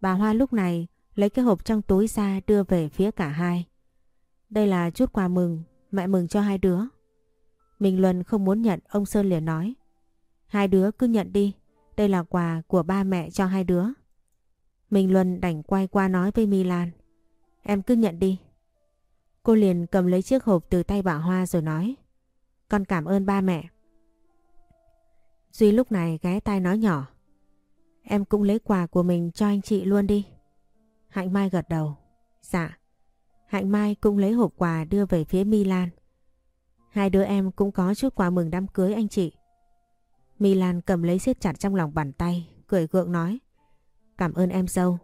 Bà Hoa lúc này lấy cái hộp trong túi ra đưa về phía cả hai. Đây là chút quà mừng, mẹ mừng cho hai đứa. Minh Luân không muốn nhận, ông Sơn liền nói. Hai đứa cứ nhận đi, đây là quà của ba mẹ cho hai đứa. Minh Luân đành quay qua nói với Milan. Em cứ nhận đi. Cô liền cầm lấy chiếc hộp từ tay bà Hoa rồi nói. Con cảm ơn ba mẹ. Duy lúc này ghé tay nói nhỏ. Em cũng lấy quà của mình cho anh chị luôn đi. Hạnh Mai gật đầu. Dạ. Hạnh Mai cũng lấy hộp quà đưa về phía Milan. Hai đứa em cũng có chút quà mừng đám cưới anh chị. Milan cầm lấy siết chặt trong lòng bàn tay, cười gượng nói. Cảm ơn em dâu.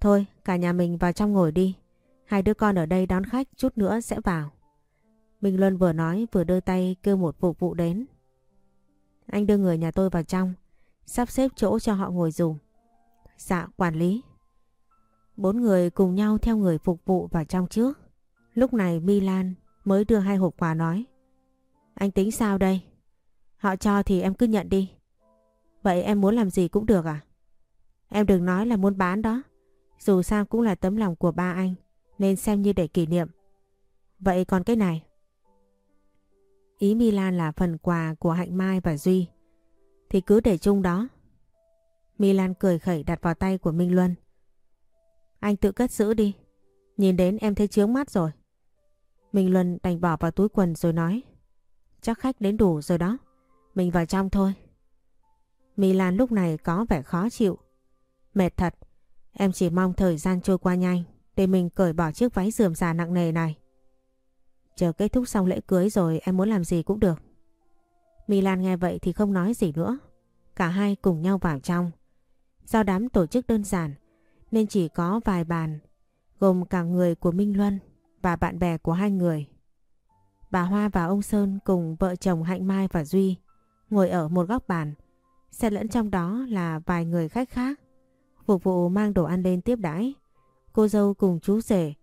Thôi, cả nhà mình vào trong ngồi đi. Hai đứa con ở đây đón khách chút nữa sẽ vào. Minh Luân vừa nói vừa đưa tay kêu một phục vụ đến. Anh đưa người nhà tôi vào trong, sắp xếp chỗ cho họ ngồi dùng. Dạ, quản lý. Bốn người cùng nhau theo người phục vụ vào trong trước. Lúc này Milan mới đưa hai hộp quà nói. Anh tính sao đây? Họ cho thì em cứ nhận đi. Vậy em muốn làm gì cũng được à? Em đừng nói là muốn bán đó. Dù sao cũng là tấm lòng của ba anh, nên xem như để kỷ niệm. Vậy còn cái này? Ý Milan là phần quà của Hạnh Mai và Duy. Thì cứ để chung đó. Milan cười khẩy đặt vào tay của Minh Luân. Anh tự cất giữ đi. Nhìn đến em thấy chướng mắt rồi. mình Luân đành bỏ vào túi quần rồi nói. Chắc khách đến đủ rồi đó. Mình vào trong thôi. Milan lúc này có vẻ khó chịu. Mệt thật. Em chỉ mong thời gian trôi qua nhanh để mình cởi bỏ chiếc váy dườm già nặng nề này. Chờ kết thúc xong lễ cưới rồi em muốn làm gì cũng được. Milan nghe vậy thì không nói gì nữa. Cả hai cùng nhau vào trong. Do đám tổ chức đơn giản nên chỉ có vài bàn gồm cả người của Minh Luân và bạn bè của hai người. Bà Hoa và ông Sơn cùng vợ chồng Hạnh Mai và Duy ngồi ở một góc bàn. Xen lẫn trong đó là vài người khách khác. Phục vụ mang đồ ăn lên tiếp đãi. Cô dâu cùng chú rể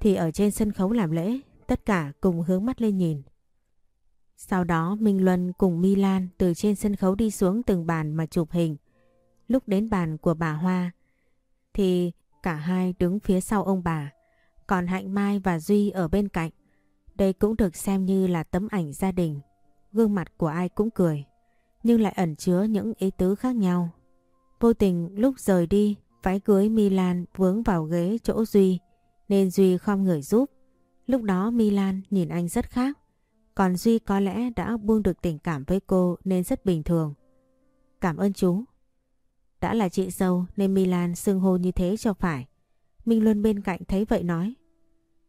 thì ở trên sân khấu làm lễ. Tất cả cùng hướng mắt lên nhìn. Sau đó, Minh Luân cùng Milan từ trên sân khấu đi xuống từng bàn mà chụp hình. Lúc đến bàn của bà Hoa thì cả hai đứng phía sau ông bà. Còn Hạnh Mai và Duy ở bên cạnh. Đây cũng được xem như là tấm ảnh gia đình. Gương mặt của ai cũng cười. Nhưng lại ẩn chứa những ý tứ khác nhau. Vô tình lúc rời đi, váy cưới Milan vướng vào ghế chỗ Duy. Nên Duy không người giúp. Lúc đó Milan nhìn anh rất khác. Còn Duy có lẽ đã buông được tình cảm với cô nên rất bình thường. Cảm ơn chú. Đã là chị dâu nên Milan xưng hô như thế cho phải. Minh Luân bên cạnh thấy vậy nói.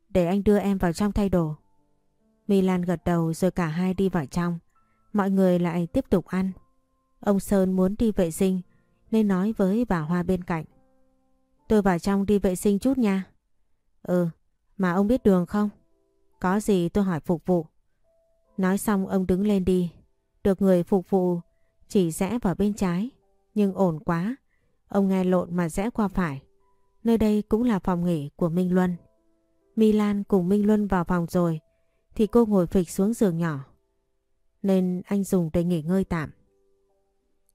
Để anh đưa em vào trong thay đồ. Milan gật đầu rồi cả hai đi vào trong. Mọi người lại tiếp tục ăn. Ông Sơn muốn đi vệ sinh nên nói với bà Hoa bên cạnh. Tôi vào trong đi vệ sinh chút nha. Ừ, mà ông biết đường không? Có gì tôi hỏi phục vụ. Nói xong ông đứng lên đi. Được người phục vụ chỉ rẽ vào bên trái. Nhưng ổn quá. Ông nghe lộn mà rẽ qua phải. Nơi đây cũng là phòng nghỉ của Minh Luân. Milan cùng Minh Luân vào phòng rồi. Thì cô ngồi phịch xuống giường nhỏ. Nên anh dùng để nghỉ ngơi tạm.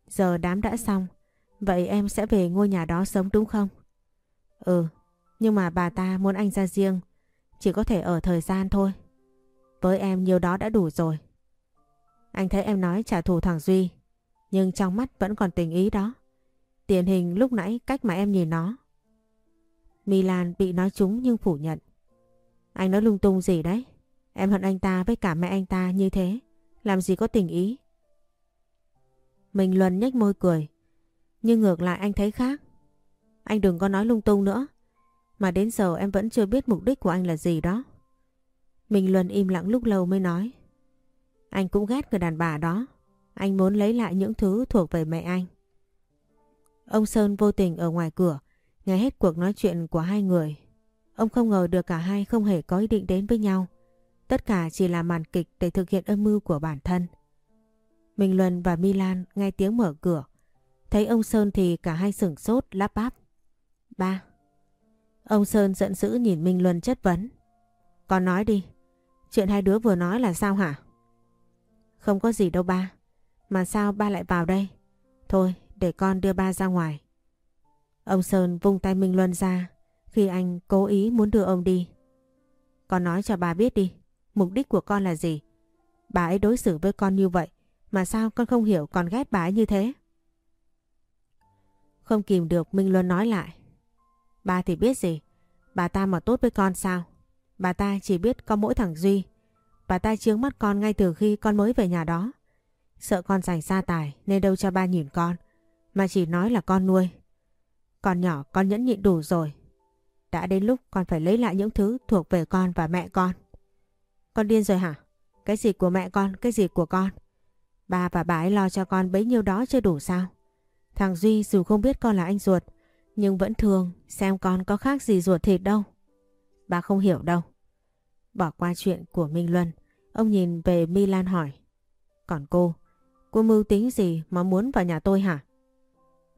Giờ đám đã xong. Vậy em sẽ về ngôi nhà đó sống đúng không? Ừ. Nhưng mà bà ta muốn anh ra riêng. Chỉ có thể ở thời gian thôi. Với em nhiều đó đã đủ rồi. Anh thấy em nói trả thù thằng Duy. Nhưng trong mắt vẫn còn tình ý đó. Tiền hình lúc nãy cách mà em nhìn nó. Milan bị nói trúng nhưng phủ nhận. Anh nói lung tung gì đấy? Em hận anh ta với cả mẹ anh ta như thế. Làm gì có tình ý? Mình Luân nhếch môi cười. Nhưng ngược lại anh thấy khác. Anh đừng có nói lung tung nữa. Mà đến giờ em vẫn chưa biết mục đích của anh là gì đó. Mình Luân im lặng lúc lâu mới nói. Anh cũng ghét người đàn bà đó. Anh muốn lấy lại những thứ thuộc về mẹ anh. Ông Sơn vô tình ở ngoài cửa, nghe hết cuộc nói chuyện của hai người. Ông không ngờ được cả hai không hề có ý định đến với nhau. Tất cả chỉ là màn kịch để thực hiện âm mưu của bản thân. Minh Luân và Milan nghe tiếng mở cửa. Thấy ông Sơn thì cả hai sửng sốt lắp bắp. Ba. Ông Sơn giận dữ nhìn Minh Luân chất vấn. Con nói đi. Chuyện hai đứa vừa nói là sao hả? Không có gì đâu ba. Mà sao ba lại vào đây? Thôi, để con đưa ba ra ngoài. Ông Sơn vung tay Minh Luân ra, khi anh cố ý muốn đưa ông đi. Con nói cho bà biết đi. Mục đích của con là gì? Bà ấy đối xử với con như vậy, mà sao con không hiểu còn ghét bà ấy như thế? Không kìm được Minh Luân nói lại. Bà thì biết gì? Bà ta mà tốt với con sao? Bà ta chỉ biết có mỗi thằng Duy. Bà ta chướng mắt con ngay từ khi con mới về nhà đó. Sợ con giành xa tài nên đâu cho ba nhìn con. Mà chỉ nói là con nuôi. Con nhỏ con nhẫn nhịn đủ rồi. Đã đến lúc con phải lấy lại những thứ thuộc về con và mẹ con. Con điên rồi hả? Cái gì của mẹ con, cái gì của con? Ba và bà ấy lo cho con bấy nhiêu đó chưa đủ sao? Thằng Duy dù không biết con là anh ruột, nhưng vẫn thương xem con có khác gì ruột thịt đâu. Bà không hiểu đâu. Bỏ qua chuyện của Minh Luân, ông nhìn về Milan hỏi. Còn cô, cô mưu tính gì mà muốn vào nhà tôi hả?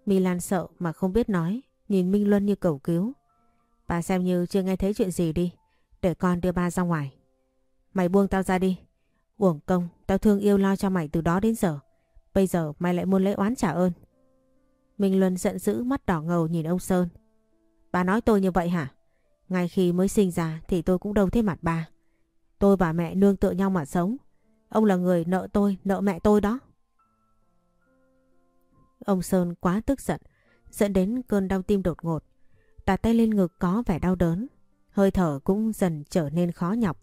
Milan sợ mà không biết nói, nhìn Minh Luân như cầu cứu. Bà xem như chưa nghe thấy chuyện gì đi, để con đưa ba ra ngoài. Mày buông tao ra đi. Uổng công, tao thương yêu lo cho mày từ đó đến giờ. Bây giờ mày lại muốn lấy oán trả ơn. Minh Luân giận dữ mắt đỏ ngầu nhìn ông Sơn. Bà nói tôi như vậy hả? Ngay khi mới sinh ra thì tôi cũng đâu thế mặt bà. Tôi và mẹ nương tựa nhau mà sống. Ông là người nợ tôi, nợ mẹ tôi đó. Ông Sơn quá tức giận, dẫn đến cơn đau tim đột ngột. Đặt tay lên ngực có vẻ đau đớn, hơi thở cũng dần trở nên khó nhọc.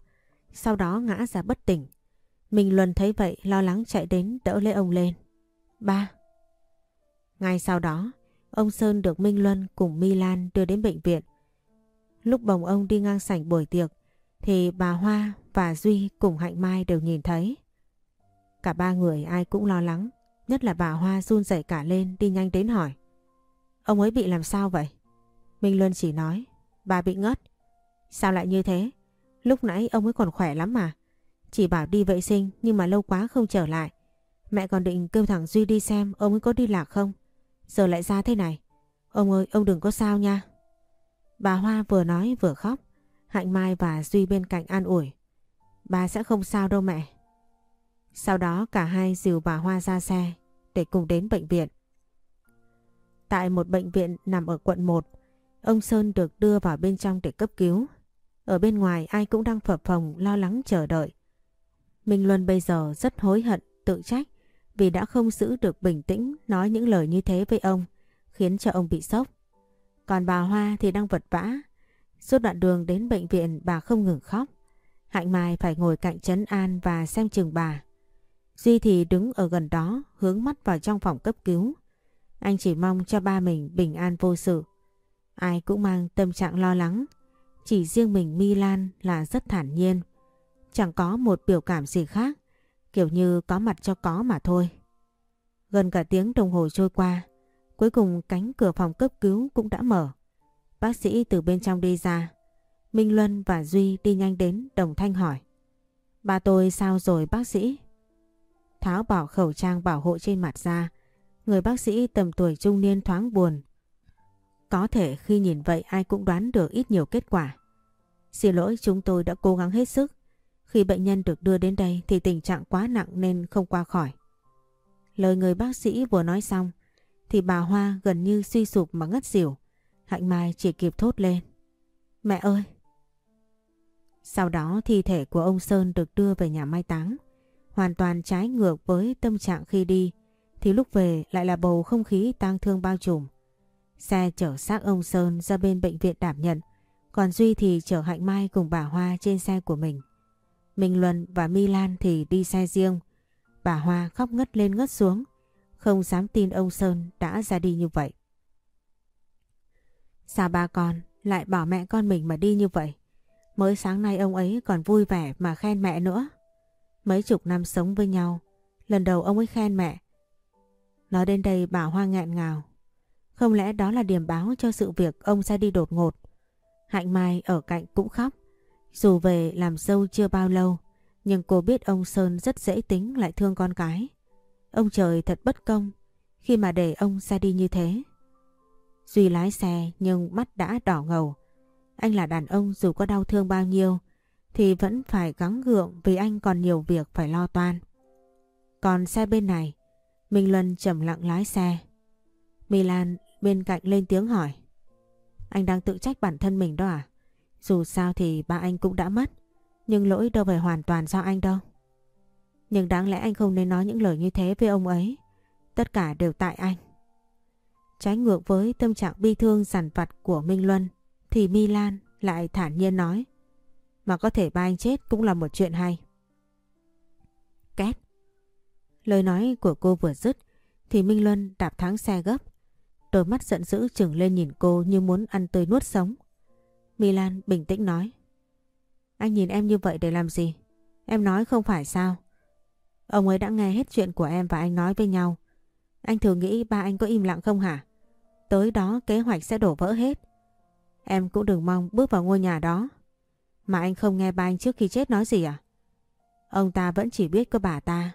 Sau đó ngã ra bất tỉnh. Minh Luân thấy vậy lo lắng chạy đến đỡ lấy ông lên. Ba. Ngay sau đó, ông Sơn được Minh Luân cùng Milan đưa đến bệnh viện. Lúc bồng ông đi ngang sảnh buổi tiệc thì bà Hoa và Duy cùng Hạnh Mai đều nhìn thấy. Cả ba người ai cũng lo lắng, nhất là bà Hoa run rẩy cả lên đi nhanh đến hỏi. Ông ấy bị làm sao vậy? Minh Luân chỉ nói, bà bị ngất. Sao lại như thế? Lúc nãy ông ấy còn khỏe lắm mà. Chỉ bảo đi vệ sinh nhưng mà lâu quá không trở lại. Mẹ còn định kêu thằng Duy đi xem ông ấy có đi lạc không. Giờ lại ra thế này. Ông ơi, ông đừng có sao nha. Bà Hoa vừa nói vừa khóc. Hạnh Mai và Duy bên cạnh an ủi. Bà sẽ không sao đâu mẹ. Sau đó cả hai dìu bà Hoa ra xe để cùng đến bệnh viện. Tại một bệnh viện nằm ở quận 1, ông Sơn được đưa vào bên trong để cấp cứu. Ở bên ngoài ai cũng đang phập phồng lo lắng chờ đợi. Minh Luân bây giờ rất hối hận, tự trách vì đã không giữ được bình tĩnh nói những lời như thế với ông, khiến cho ông bị sốc. Còn bà Hoa thì đang vật vã. Suốt đoạn đường đến bệnh viện bà không ngừng khóc. Hạnh Mai phải ngồi cạnh Trấn An và xem chừng bà. Duy thì đứng ở gần đó, hướng mắt vào trong phòng cấp cứu. Anh chỉ mong cho ba mình bình an vô sự. Ai cũng mang tâm trạng lo lắng. Chỉ riêng mình Milan là rất thản nhiên. Chẳng có một biểu cảm gì khác. Kiểu như có mặt cho có mà thôi. Gần cả tiếng đồng hồ trôi qua. Cuối cùng cánh cửa phòng cấp cứu cũng đã mở. Bác sĩ từ bên trong đi ra. Minh Luân và Duy đi nhanh đến đồng thanh hỏi. Ba tôi sao rồi, bác sĩ? Tháo bỏ khẩu trang bảo hộ trên mặt ra. Người bác sĩ tầm tuổi trung niên thoáng buồn. Có thể khi nhìn vậy, ai cũng đoán được ít nhiều kết quả. Xin lỗi, chúng tôi đã cố gắng hết sức. Khi bệnh nhân được đưa đến đây thì tình trạng quá nặng nên không qua khỏi. Lời người bác sĩ vừa nói xong, thì bà Hoa gần như suy sụp mà ngất xỉu. Hạnh Mai chỉ kịp thốt lên. Mẹ ơi! Sau đó thi thể của ông Sơn được đưa về nhà mai táng. Hoàn toàn trái ngược với tâm trạng khi đi thì lúc về lại là bầu không khí tang thương bao trùm. Xe chở xác ông Sơn ra bên bệnh viện đảm nhận, còn Duy thì chở Hạnh Mai cùng bà Hoa trên xe của mình. Minh Luân và Milan thì đi xe riêng. Bà Hoa khóc ngất lên ngất xuống, không dám tin ông Sơn đã ra đi như vậy. Sao ba con lại bảo mẹ con mình mà đi như vậy? Mới sáng nay ông ấy còn vui vẻ mà khen mẹ nữa. Mấy chục năm sống với nhau, lần đầu ông ấy khen mẹ. Nói đến đây bà Hoa nghẹn ngào. Không lẽ đó là điểm báo cho sự việc ông ra đi đột ngột? Hạnh Mai ở cạnh cũng khóc. Dù về làm dâu chưa bao lâu, nhưng cô biết ông Sơn rất dễ tính lại thương con cái. Ông trời thật bất công khi mà để ông ra đi như thế. Duy lái xe nhưng mắt đã đỏ ngầu. Anh là đàn ông dù có đau thương bao nhiêu thì vẫn phải gắng gượng vì anh còn nhiều việc phải lo toan. Còn xe bên này, Minh Luân trầm lặng lái xe. Milan bên cạnh lên tiếng hỏi. Anh đang tự trách bản thân mình đó à? Dù sao thì ba anh cũng đã mất, nhưng lỗi đâu phải hoàn toàn do anh đâu. Nhưng đáng lẽ anh không nên nói những lời như thế với ông ấy. Tất cả đều tại anh. Trái ngược với tâm trạng bi thương giản vặt của Minh Luân, thì Milan lại thản nhiên nói. Mà có thể ba anh chết cũng là một chuyện hay. Két. Lời nói của cô vừa dứt, thì Minh Luân đạp thắng xe gấp. Đôi mắt giận dữ trừng lên nhìn cô như muốn ăn tươi nuốt sống. Milan bình tĩnh nói. Anh nhìn em như vậy để làm gì? Em nói không phải sao? Ông ấy đã nghe hết chuyện của em và anh nói với nhau. Anh thường nghĩ ba anh có im lặng không hả? Tới đó kế hoạch sẽ đổ vỡ hết. Em cũng đừng mong bước vào ngôi nhà đó. Mà anh không nghe ba anh trước khi chết nói gì à? Ông ta vẫn chỉ biết có bà ta.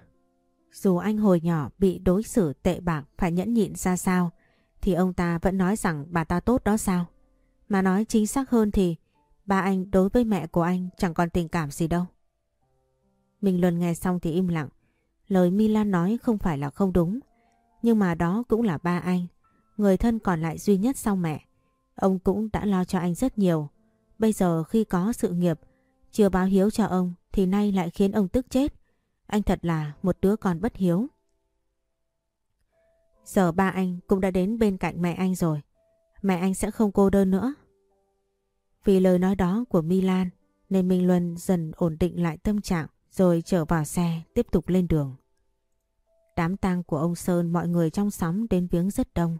Dù anh hồi nhỏ bị đối xử tệ bạc phải nhẫn nhịn ra sao, thì ông ta vẫn nói rằng bà ta tốt đó sao? Mà nói chính xác hơn thì ba anh đối với mẹ của anh chẳng còn tình cảm gì đâu. Mình luôn nghe xong thì im lặng. Lời Milan nói không phải là không đúng. Nhưng mà đó cũng là ba anh. người thân còn lại duy nhất sau mẹ. Ông cũng đã lo cho anh rất nhiều. Bây giờ khi có sự nghiệp, chưa báo hiếu cho ông thì nay lại khiến ông tức chết. Anh thật là một đứa con bất hiếu. Giờ ba anh cũng đã đến bên cạnh mẹ anh rồi. Mẹ anh sẽ không cô đơn nữa. Vì lời nói đó của Milan nên Minh Luân dần ổn định lại tâm trạng rồi trở vào xe tiếp tục lên đường. Đám tang của ông Sơn mọi người trong xóm đến viếng rất đông.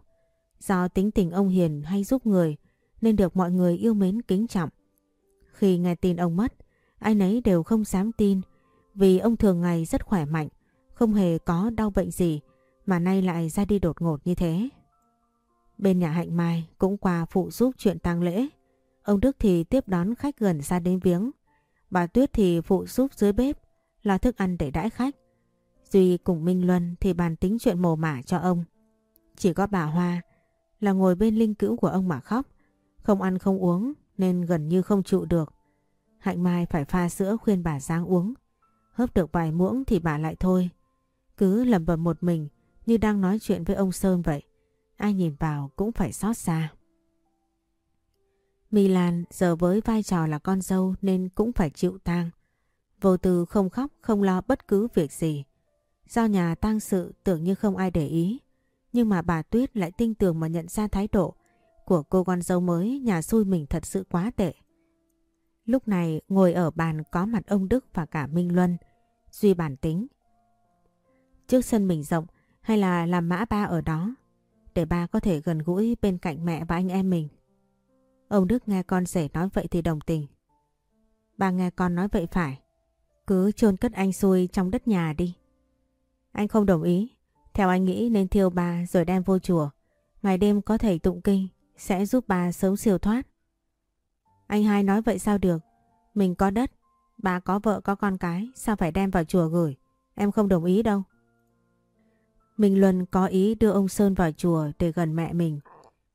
Do tính tình ông hiền hay giúp người nên được mọi người yêu mến kính trọng. Khi nghe tin ông mất, ai nấy đều không dám tin vì ông thường ngày rất khỏe mạnh, không hề có đau bệnh gì mà nay lại ra đi đột ngột như thế. Bên nhà Hạnh Mai cũng qua phụ giúp chuyện tang lễ. Ông Đức thì tiếp đón khách gần ra đến viếng. Bà Tuyết thì phụ giúp dưới bếp, lo thức ăn để đãi khách. Duy cùng Minh Luân thì bàn tính chuyện mồ mả cho ông. Chỉ có bà Hoa là ngồi bên linh cữu của ông mà khóc. Không ăn không uống nên gần như không trụ được. Hạnh Mai phải pha sữa khuyên bà Giang uống. Hớp được vài muỗng thì bà lại thôi. Cứ lầm bầm một mình, như đang nói chuyện với ông Sơn vậy. Ai nhìn vào cũng phải xót xa. Milan giờ với vai trò là con dâu nên cũng phải chịu tang. Vô tư không khóc, không lo bất cứ việc gì. Do nhà tang sự tưởng như không ai để ý. Nhưng mà bà Tuyết lại tinh tường mà nhận ra thái độ của cô con dâu mới, nhà xui mình thật sự quá tệ. Lúc này, ngồi ở bàn có mặt ông Đức và cả Minh Luân. Duy bản tính. Trước sân mình rộng, hay là làm mã ba ở đó, để ba có thể gần gũi bên cạnh mẹ và anh em mình. Ông Đức nghe con rể nói vậy thì đồng tình. Ba nghe con nói vậy phải. Cứ chôn cất anh xui trong đất nhà đi. Anh không đồng ý. Theo anh nghĩ nên thiêu ba rồi đem vô chùa. Ngày đêm có thể tụng kinh sẽ giúp bà sớm siêu thoát. Anh hai nói vậy sao được? Mình có đất, bà có vợ có con cái, sao phải đem vào chùa gửi? Em không đồng ý đâu. Minh Luân có ý đưa ông Sơn vào chùa để gần mẹ mình.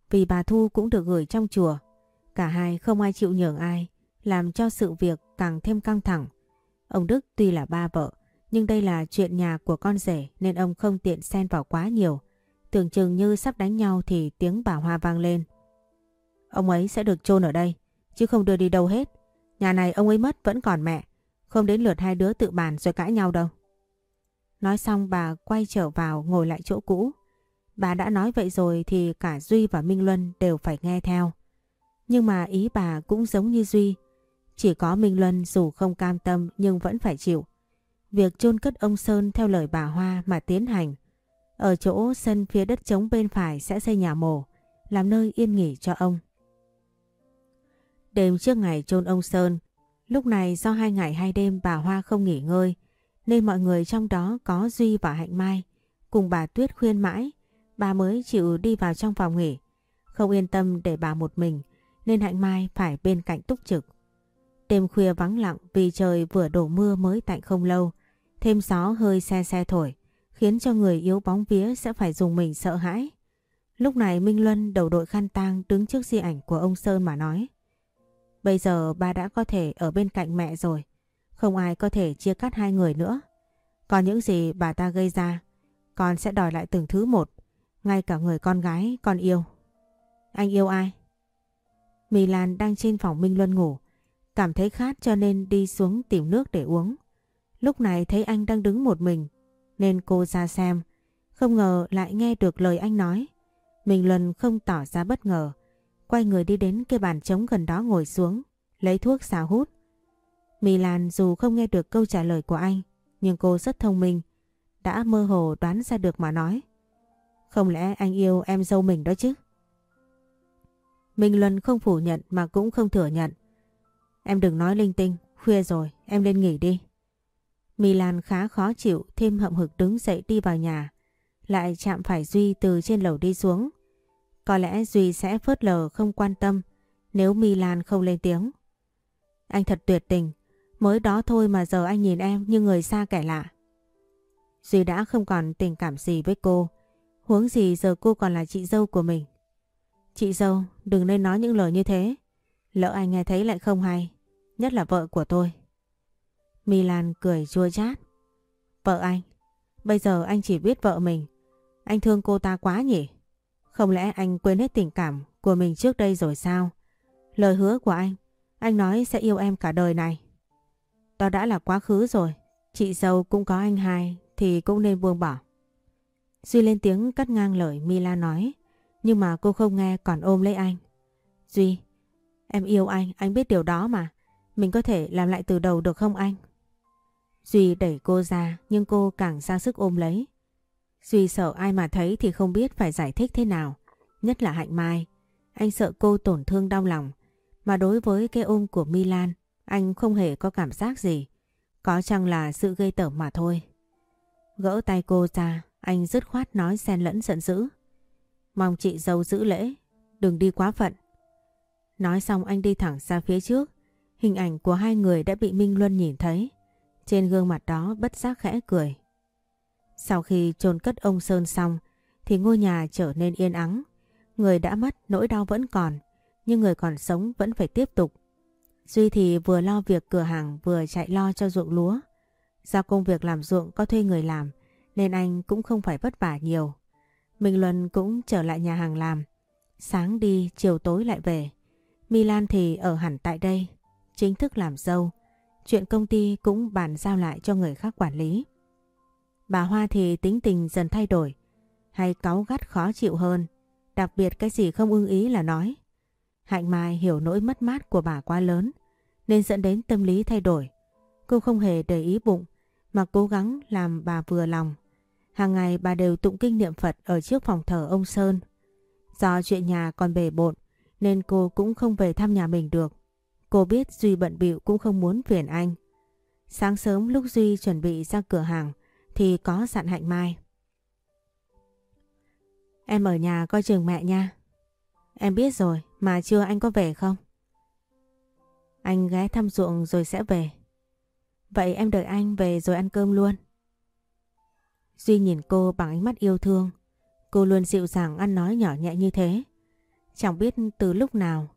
Vì bà Thu cũng được gửi trong chùa. Cả hai không ai chịu nhường ai, làm cho sự việc càng thêm căng thẳng. Ông Đức tuy là ba vợ, nhưng đây là chuyện nhà của con rể nên ông không tiện xen vào quá nhiều. Tưởng chừng như sắp đánh nhau thì tiếng bà Hoa vang lên. Ông ấy sẽ được chôn ở đây, chứ không đưa đi đâu hết. Nhà này ông ấy mất vẫn còn mẹ, không đến lượt hai đứa tự bàn rồi cãi nhau đâu. Nói xong bà quay trở vào ngồi lại chỗ cũ. Bà đã nói vậy rồi thì cả Duy và Minh Luân đều phải nghe theo. Nhưng mà ý bà cũng giống như Duy. Chỉ có Minh Luân dù không cam tâm nhưng vẫn phải chịu. Việc chôn cất ông Sơn theo lời bà Hoa mà tiến hành. Ở chỗ sân phía đất trống bên phải sẽ xây nhà mổ, làm nơi yên nghỉ cho ông. Đêm trước ngày chôn ông Sơn, lúc này do hai ngày hai đêm bà Hoa không nghỉ ngơi, nên mọi người trong đó có Duy và Hạnh Mai cùng bà Tuyết khuyên mãi, bà mới chịu đi vào trong phòng nghỉ. Không yên tâm để bà một mình nên Hạnh Mai phải bên cạnh túc trực. Đêm khuya vắng lặng vì trời vừa đổ mưa mới tạnh không lâu, thêm gió hơi xe xe thổi, khiến cho người yếu bóng vía sẽ phải dùng mình sợ hãi. Lúc này Minh Luân đầu đội khăn tang đứng trước di ảnh của ông Sơn mà nói. Bây giờ ba đã có thể ở bên cạnh mẹ rồi, không ai có thể chia cắt hai người nữa. Còn những gì bà ta gây ra, con sẽ đòi lại từng thứ một, ngay cả người con gái con yêu. Anh yêu ai? Milan đang trên phòng Minh Luân ngủ, cảm thấy khát cho nên đi xuống tìm nước để uống. Lúc này thấy anh đang đứng một mình, nên cô ra xem, không ngờ lại nghe được lời anh nói. Minh Luân không tỏ ra bất ngờ, quay người đi đến cái bàn trống gần đó ngồi xuống, lấy thuốc xào hút. Milan dù không nghe được câu trả lời của anh, nhưng cô rất thông minh, đã mơ hồ đoán ra được mà nói. Không lẽ anh yêu em dâu mình đó chứ? Minh Luân không phủ nhận mà cũng không thừa nhận. Em đừng nói linh tinh, khuya rồi, em lên nghỉ đi. Milan khá khó chịu, thêm hậm hực đứng dậy đi vào nhà. Lại chạm phải Duy từ trên lầu đi xuống. Có lẽ Duy sẽ phớt lờ không quan tâm nếu Milan không lên tiếng. Anh thật tuyệt tình, mới đó thôi mà giờ anh nhìn em như người xa kẻ lạ. Duy đã không còn tình cảm gì với cô, huống gì giờ cô còn là chị dâu của mình. Chị dâu, đừng nên nói những lời như thế. Lỡ anh nghe thấy lại không hay, nhất là vợ của tôi. Milan cười chua chát. Vợ anh, bây giờ anh chỉ biết vợ mình. Anh thương cô ta quá nhỉ? Không lẽ anh quên hết tình cảm của mình trước đây rồi sao? Lời hứa của anh, anh nói sẽ yêu em cả đời này. Đó đã là quá khứ rồi. Chị dâu cũng có anh hai thì cũng nên buông bỏ. Duy lên tiếng cắt ngang lời Mila nói. Nhưng mà cô không nghe còn ôm lấy anh. Duy, em yêu anh, anh biết điều đó mà. Mình có thể làm lại từ đầu được không anh? Duy đẩy cô ra nhưng cô càng ra sức ôm lấy. Duy sợ ai mà thấy thì không biết phải giải thích thế nào. Nhất là Hạnh Mai. Anh sợ cô tổn thương đau lòng. Mà đối với cái ôm của Milan, anh không hề có cảm giác gì. Có chăng là sự gây tởm mà thôi. Gỡ tay cô ra, anh dứt khoát nói xen lẫn giận dữ. Mong chị dâu giữ lễ, đừng đi quá phận. Nói xong anh đi thẳng ra phía trước. Hình ảnh của hai người đã bị Minh Luân nhìn thấy. Trên gương mặt đó bất giác khẽ cười. Sau khi chôn cất ông Sơn xong thì ngôi nhà trở nên yên ắng. Người đã mất nỗi đau vẫn còn, nhưng người còn sống vẫn phải tiếp tục. Duy thì vừa lo việc cửa hàng vừa chạy lo cho ruộng lúa. Do công việc làm ruộng có thuê người làm nên anh cũng không phải vất vả nhiều. Minh Luân cũng trở lại nhà hàng làm. Sáng đi, chiều tối lại về. Milan thì ở hẳn tại đây, chính thức làm dâu. Chuyện công ty cũng bàn giao lại cho người khác quản lý. Bà Hoa thì tính tình dần thay đổi, hay cáu gắt khó chịu hơn. Đặc biệt cái gì không ưng ý là nói. Hạnh Mai hiểu nỗi mất mát của bà quá lớn, nên dẫn đến tâm lý thay đổi. Cô không hề để ý bụng, mà cố gắng làm bà vừa lòng. Hàng ngày bà đều tụng kinh niệm Phật ở trước phòng thờ ông Sơn. Do chuyện nhà còn bề bộn, nên cô cũng không về thăm nhà mình được. Cô biết Duy bận bịu cũng không muốn phiền anh. Sáng sớm lúc Duy chuẩn bị ra cửa hàng thì có dặn Hạnh Mai. Em ở nhà coi chừng mẹ nha. Em biết rồi, mà chưa anh có về không? Anh ghé thăm ruộng rồi sẽ về. Vậy em đợi anh về rồi ăn cơm luôn. Duy nhìn cô bằng ánh mắt yêu thương. Cô luôn dịu dàng ăn nói nhỏ nhẹ như thế. Chẳng biết từ lúc nào.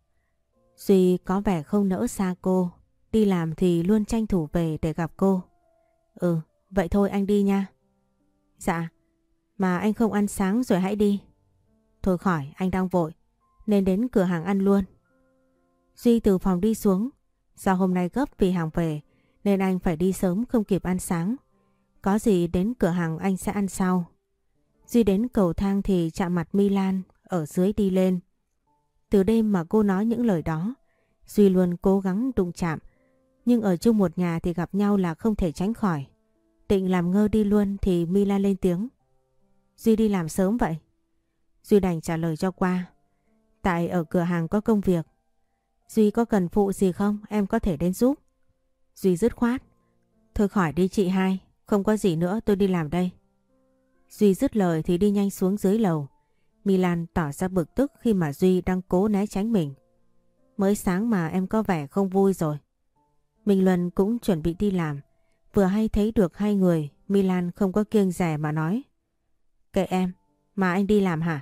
Duy có vẻ không nỡ xa cô. Đi làm thì luôn tranh thủ về để gặp cô. Ừ, vậy thôi anh đi nha. Dạ, mà anh không ăn sáng rồi hãy đi. Thôi khỏi, anh đang vội. Nên đến cửa hàng ăn luôn. Duy từ phòng đi xuống. Do hôm nay gấp vì hàng về nên anh phải đi sớm không kịp ăn sáng. Có gì đến cửa hàng anh sẽ ăn sau. Duy đến cầu thang thì chạm mặt Milan ở dưới đi lên. Từ đêm mà cô nói những lời đó, Duy luôn cố gắng đụng chạm. Nhưng ở chung một nhà thì gặp nhau là không thể tránh khỏi. Định làm ngơ đi luôn thì Milan lên tiếng. Duy đi làm sớm vậy? Duy đành trả lời cho qua. Tại ở cửa hàng có công việc. Duy có cần phụ gì không? Em có thể đến giúp. Duy dứt khoát. Thôi khỏi đi chị hai, không có gì nữa tôi đi làm đây. Duy dứt lời thì đi nhanh xuống dưới lầu. Milan tỏ ra bực tức khi mà Duy đang cố né tránh mình. Mới sáng mà em có vẻ không vui rồi. Minh Luân cũng chuẩn bị đi làm. Vừa hay thấy được hai người, Milan không có kiêng rẻ mà nói. Kệ em, mà anh đi làm hả?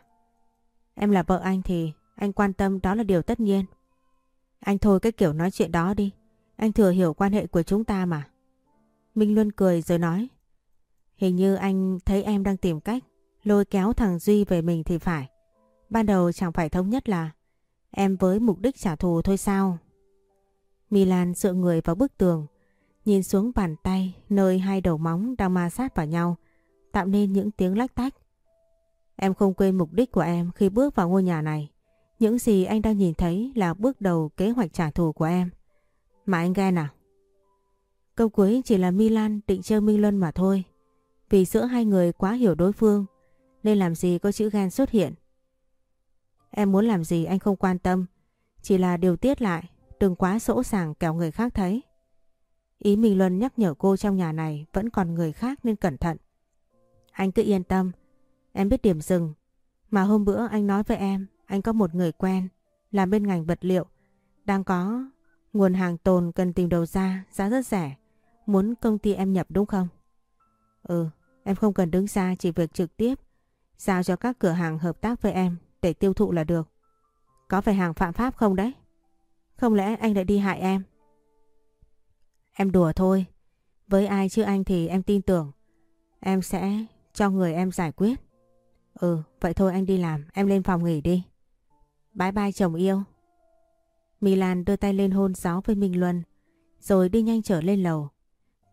Em là vợ anh thì anh quan tâm đó là điều tất nhiên. Anh thôi cái kiểu nói chuyện đó đi. Anh thừa hiểu quan hệ của chúng ta mà. Minh Luân cười rồi nói. Hình như anh thấy em đang tìm cách lôi kéo thằng Duy về mình thì phải. Ban đầu chẳng phải thống nhất là em với mục đích trả thù thôi sao? Milan dựa người vào bức tường, nhìn xuống bàn tay nơi hai đầu móng đang ma sát vào nhau, tạo nên những tiếng lách tách. Em không quên mục đích của em khi bước vào ngôi nhà này. Những gì anh đang nhìn thấy là bước đầu kế hoạch trả thù của em. Mà anh ghen à? Câu cuối chỉ là Milan định chơi Minh Luân mà thôi. Vì giữa hai người quá hiểu đối phương nên làm gì có chữ ghen xuất hiện. Em muốn làm gì anh không quan tâm. Chỉ là điều tiết lại, đừng quá sỗ sàng kéo người khác thấy. Ý Minh Luân nhắc nhở cô trong nhà này vẫn còn người khác nên cẩn thận. Anh cứ yên tâm, em biết điểm dừng. Mà hôm bữa anh nói với em, anh có một người quen, làm bên ngành vật liệu, đang có nguồn hàng tồn cần tìm đầu ra, giá rất rẻ. Muốn công ty em nhập đúng không? Ừ, em không cần đứng xa chỉ việc trực tiếp giao cho các cửa hàng hợp tác với em để tiêu thụ là được. Có phải hàng phạm pháp không đấy? Không lẽ anh lại đi hại em? Em đùa thôi. Với ai chứ anh thì em tin tưởng. Em sẽ cho người em giải quyết. Ừ, vậy thôi anh đi làm, em lên phòng nghỉ đi. Bye bye chồng yêu. Milan đưa tay lên hôn gió với Minh Luân, rồi đi nhanh trở lên lầu.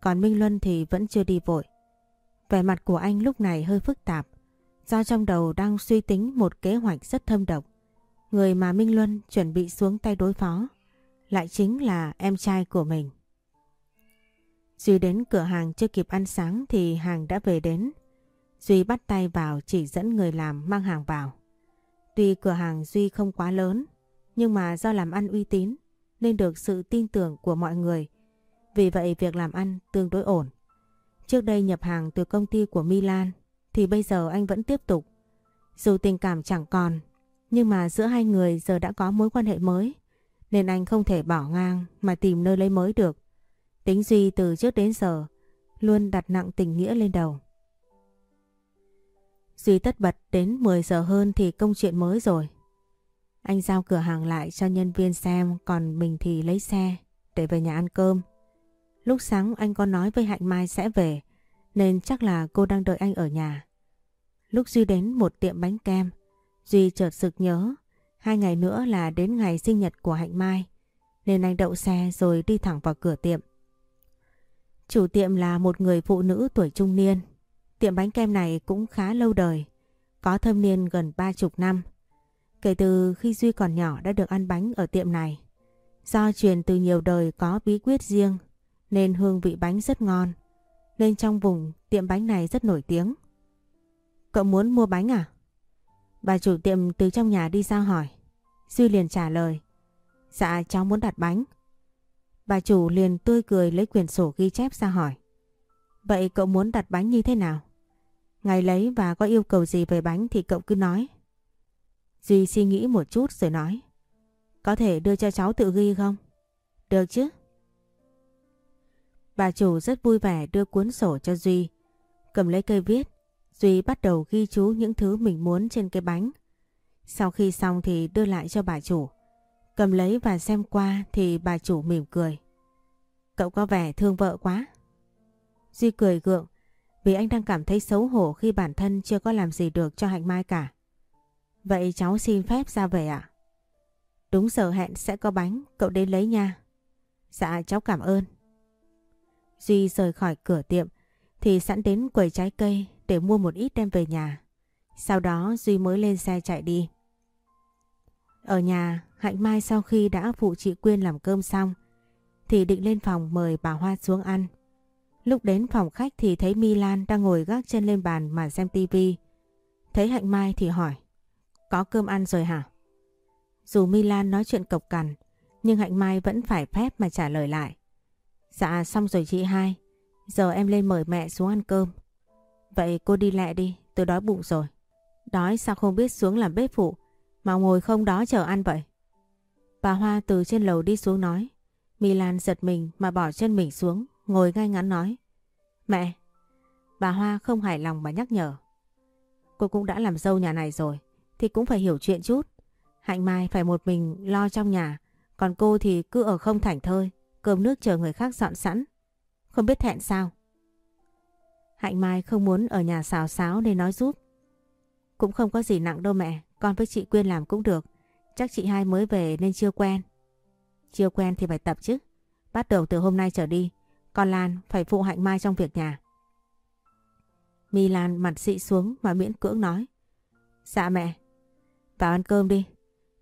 Còn Minh Luân thì vẫn chưa đi vội. Vẻ mặt của anh lúc này hơi phức tạp, do trong đầu đang suy tính một kế hoạch rất thâm độc. Người mà Minh Luân chuẩn bị xuống tay đối phó, lại chính là em trai của mình. Duy đến cửa hàng chưa kịp ăn sáng thì hàng đã về đến. Duy bắt tay vào chỉ dẫn người làm mang hàng vào. Tuy cửa hàng Duy không quá lớn, nhưng mà do làm ăn uy tín nên được sự tin tưởng của mọi người. Vì vậy việc làm ăn tương đối ổn. Trước đây nhập hàng từ công ty của Milan thì bây giờ anh vẫn tiếp tục. Dù tình cảm chẳng còn, nhưng mà giữa hai người giờ đã có mối quan hệ mới nên anh không thể bỏ ngang mà tìm nơi lấy mới được. Tính Duy từ trước đến giờ luôn đặt nặng tình nghĩa lên đầu. Duy tất bật đến 10 giờ hơn thì công chuyện mới rồi. Anh giao cửa hàng lại cho nhân viên xem còn mình thì lấy xe để về nhà ăn cơm. Lúc sáng anh có nói với Hạnh Mai sẽ về nên chắc là cô đang đợi anh ở nhà. Lúc Duy đến một tiệm bánh kem, Duy chợt sực nhớ hai ngày nữa là đến ngày sinh nhật của Hạnh Mai nên anh đậu xe rồi đi thẳng vào cửa tiệm. Chủ tiệm là một người phụ nữ tuổi trung niên. Tiệm bánh kem này cũng khá lâu đời, có thâm niên gần ba chục năm. Kể từ khi Duy còn nhỏ đã được ăn bánh ở tiệm này. Do truyền từ nhiều đời có bí quyết riêng nên hương vị bánh rất ngon. Nên trong vùng tiệm bánh này rất nổi tiếng. Cậu muốn mua bánh à? Bà chủ tiệm từ trong nhà đi ra hỏi. Duy liền trả lời. Dạ cháu muốn đặt bánh. Bà chủ liền tươi cười lấy quyển sổ ghi chép ra hỏi. Vậy cậu muốn đặt bánh như thế nào? Ngày lấy và có yêu cầu gì về bánh thì cậu cứ nói. Duy suy nghĩ một chút rồi nói. Có thể đưa cho cháu tự ghi không? Được chứ? Bà chủ rất vui vẻ đưa cuốn sổ cho Duy. Cầm lấy cây viết, Duy bắt đầu ghi chú những thứ mình muốn trên cái bánh. Sau khi xong thì đưa lại cho bà chủ. Cầm lấy và xem qua thì bà chủ mỉm cười. Cậu có vẻ thương vợ quá. Duy cười gượng vì anh đang cảm thấy xấu hổ khi bản thân chưa có làm gì được cho Hạnh Mai cả. Vậy cháu xin phép ra về ạ? Đúng giờ hẹn sẽ có bánh, cậu đến lấy nha. Dạ cháu cảm ơn. Duy rời khỏi cửa tiệm thì sẵn đến quầy trái cây để mua một ít đem về nhà. Sau đó Duy mới lên xe chạy đi. Ở nhà, Hạnh Mai sau khi đã phụ chị Quyên làm cơm xong thì định lên phòng mời bà Hoa xuống ăn. Lúc đến phòng khách thì thấy Milan đang ngồi gác chân lên bàn mà xem tivi. Thấy Hạnh Mai thì hỏi Có cơm ăn rồi hả? Dù Milan nói chuyện cộc cằn nhưng Hạnh Mai vẫn phải phép mà trả lời lại. Dạ xong rồi chị hai. Giờ em lên mời mẹ xuống ăn cơm. Vậy cô đi lẹ đi, tôi đói bụng rồi. Đói sao không biết xuống làm bếp phụ mà ngồi không đó chờ ăn vậy? Bà Hoa từ trên lầu đi xuống nói. Milan giật mình mà bỏ chân mình xuống, ngồi ngay ngắn nói. Mẹ! Bà Hoa không hài lòng mà nhắc nhở. Cô cũng đã làm dâu nhà này rồi, thì cũng phải hiểu chuyện chút. Hạnh Mai phải một mình lo trong nhà, còn cô thì cứ ở không thảnh thơi, cơm nước chờ người khác dọn sẵn. Không biết thẹn sao? Hạnh Mai không muốn ở nhà xào xáo nên nói giúp. Cũng không có gì nặng đâu mẹ, con với chị Quyên làm cũng được. Chắc chị hai mới về nên chưa quen. Chưa quen thì phải tập chứ. Bắt đầu từ hôm nay trở đi, con Lan phải phụ Hạnh Mai trong việc nhà. My Lan mặt xị xuống mà miễn cưỡng nói. Dạ mẹ, vào ăn cơm đi.